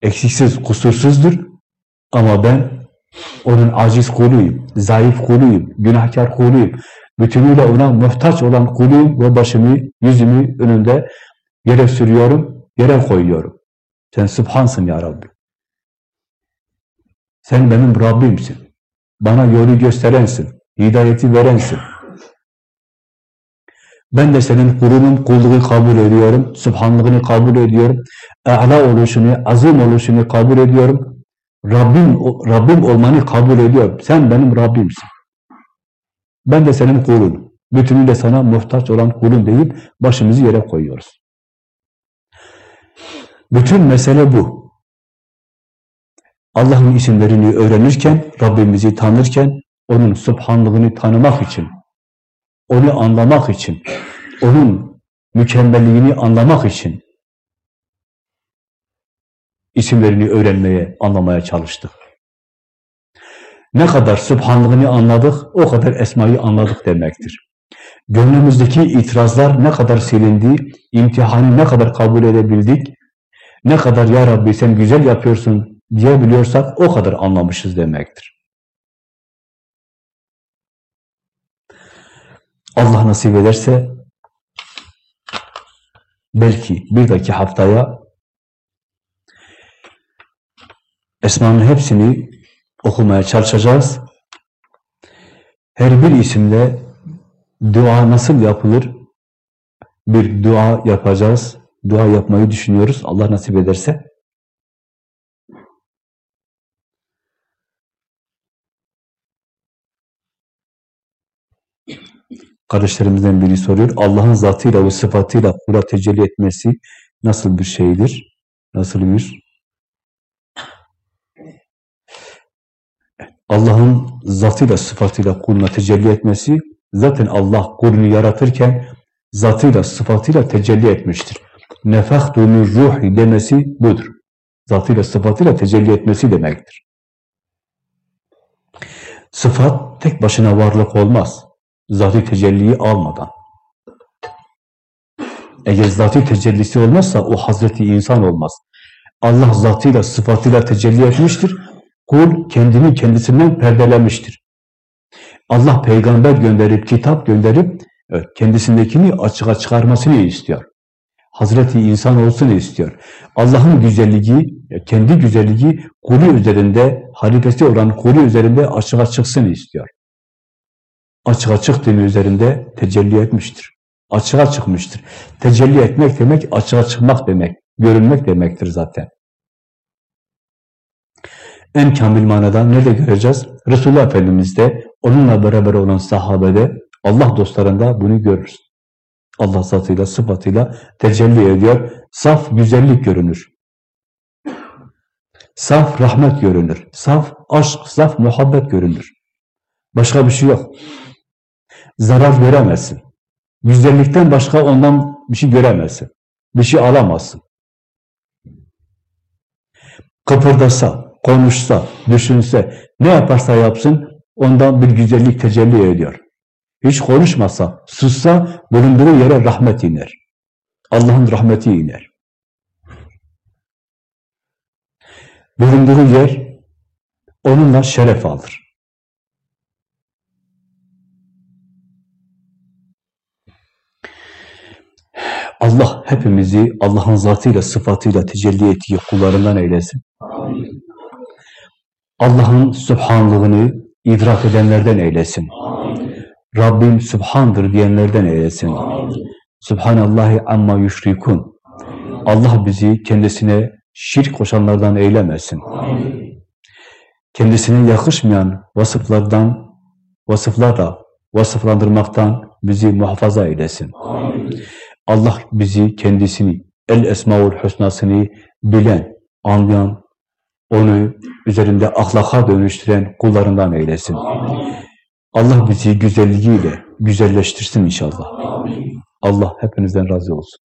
Eksiksiz, kusursuzdur. Ama ben onun aciz kuluyum, zayıf kuluyum, günahkar kuluyum. Bütünüyle ona muhtaç olan kuluyum ve başımı, yüzümü önünde yere sürüyorum, yere koyuyorum. Sen Sübhansın ya Rabbi. Sen benim Rabbimsin. Bana yolu gösterensin, hidayeti verensin. Ben de senin kulunun kulluğu kabul ediyorum, subhanlığını kabul ediyorum, e'la oluşunu, azim oluşunu kabul ediyorum. Rabbim, Rabbim olmanı kabul ediyorum. Sen benim Rabbimsin. Ben de senin kulun. Bütünüyle sana muhtaç olan kulun deyip başımızı yere koyuyoruz. Bütün mesele bu. Allah'ın isimlerini öğrenirken, Rabbimizi tanırken, onun subhanlığını tanımak için, onu anlamak için, onun mükemmelliğini anlamak için isimlerini öğrenmeye, anlamaya çalıştık. Ne kadar Sübhanlığını anladık, o kadar Esma'yı anladık demektir. Gönlümüzdeki itirazlar ne kadar silindi, imtihanı ne kadar kabul edebildik, ne kadar Ya Rabbi sen güzel yapıyorsun diyebiliyorsak o kadar anlamışız demektir. Allah nasip ederse belki bir dahaki haftaya Esma'nın hepsini okumaya çalışacağız. Her bir isimle dua nasıl yapılır? Bir dua yapacağız. Dua yapmayı düşünüyoruz. Allah nasip ederse. Kardeşlerimizden biri soruyor. Allah'ın zatıyla ve sıfatıyla kula tecelli etmesi nasıl bir şeydir? Nasıl bir Allah'ın zatıyla, sıfatıyla kuluna tecelli etmesi, zaten Allah kulunu yaratırken zatıyla, sıfatıyla tecelli etmiştir. Nefahtu ruhi demesi budur. Zatıyla, sıfatıyla tecelli etmesi demektir. Sıfat tek başına varlık olmaz. Zatı tecelliyi almadan. Eğer zatı tecellisi olmazsa o Hazreti insan olmaz. Allah zatıyla, sıfatıyla tecelli etmiştir. Kul kendini kendisinden perdelemiştir. Allah peygamber gönderip, kitap gönderip kendisindekini açığa çıkarmasını istiyor. Hazreti insan olsun istiyor. Allah'ın güzelliği, kendi güzelliği kulü üzerinde, halifesi olan kulü üzerinde açığa çıksın istiyor. Açığa çıktığını üzerinde tecelli etmiştir. Açığa çıkmıştır. Tecelli etmek demek, açığa çıkmak demek, görünmek demektir zaten. En kamil manada nerede göreceğiz? Resulullah Efendimiz'de, onunla beraber olan sahabede, Allah dostlarında bunu görürüz. Allah zatıyla, sıfatıyla tecelli ediyor. Saf güzellik görünür. Saf rahmet görünür. Saf aşk, saf muhabbet görünür. Başka bir şey yok. Zarar göremezsin. Güzellikten başka ondan bir şey göremezsin. Bir şey alamazsın. Kıpırdasa, konuşsa, düşünse, ne yaparsa yapsın ondan bir güzellik tecelli ediyor. Hiç konuşmasa, sussa bulunduğu yere rahmet iner. Allah'ın rahmeti iner. Bulunduğu yer onunla şeref alır. Allah hepimizi Allah'ın zatıyla, sıfatıyla tecelli ettiği kullarından eylesin. Amin. Allah'ın subhanlığını idrak edenlerden eylesin. Rabbim subhandır diyenlerden eylesin. Subhanallahi amma yüşrikun. Allah bizi kendisine şirk koşanlardan eylemesin. Kendisine yakışmayan vasıflardan, vasıflarla vasıflandırmaktan bizi muhafaza eylesin. Allah bizi kendisini, el esmaul husnasını bilen, anlayan, onu üzerinde ahlaka dönüştüren kullarından eylesin. Allah bizi güzelliğiyle güzelleştirsin inşallah. Allah hepinizden razı olsun.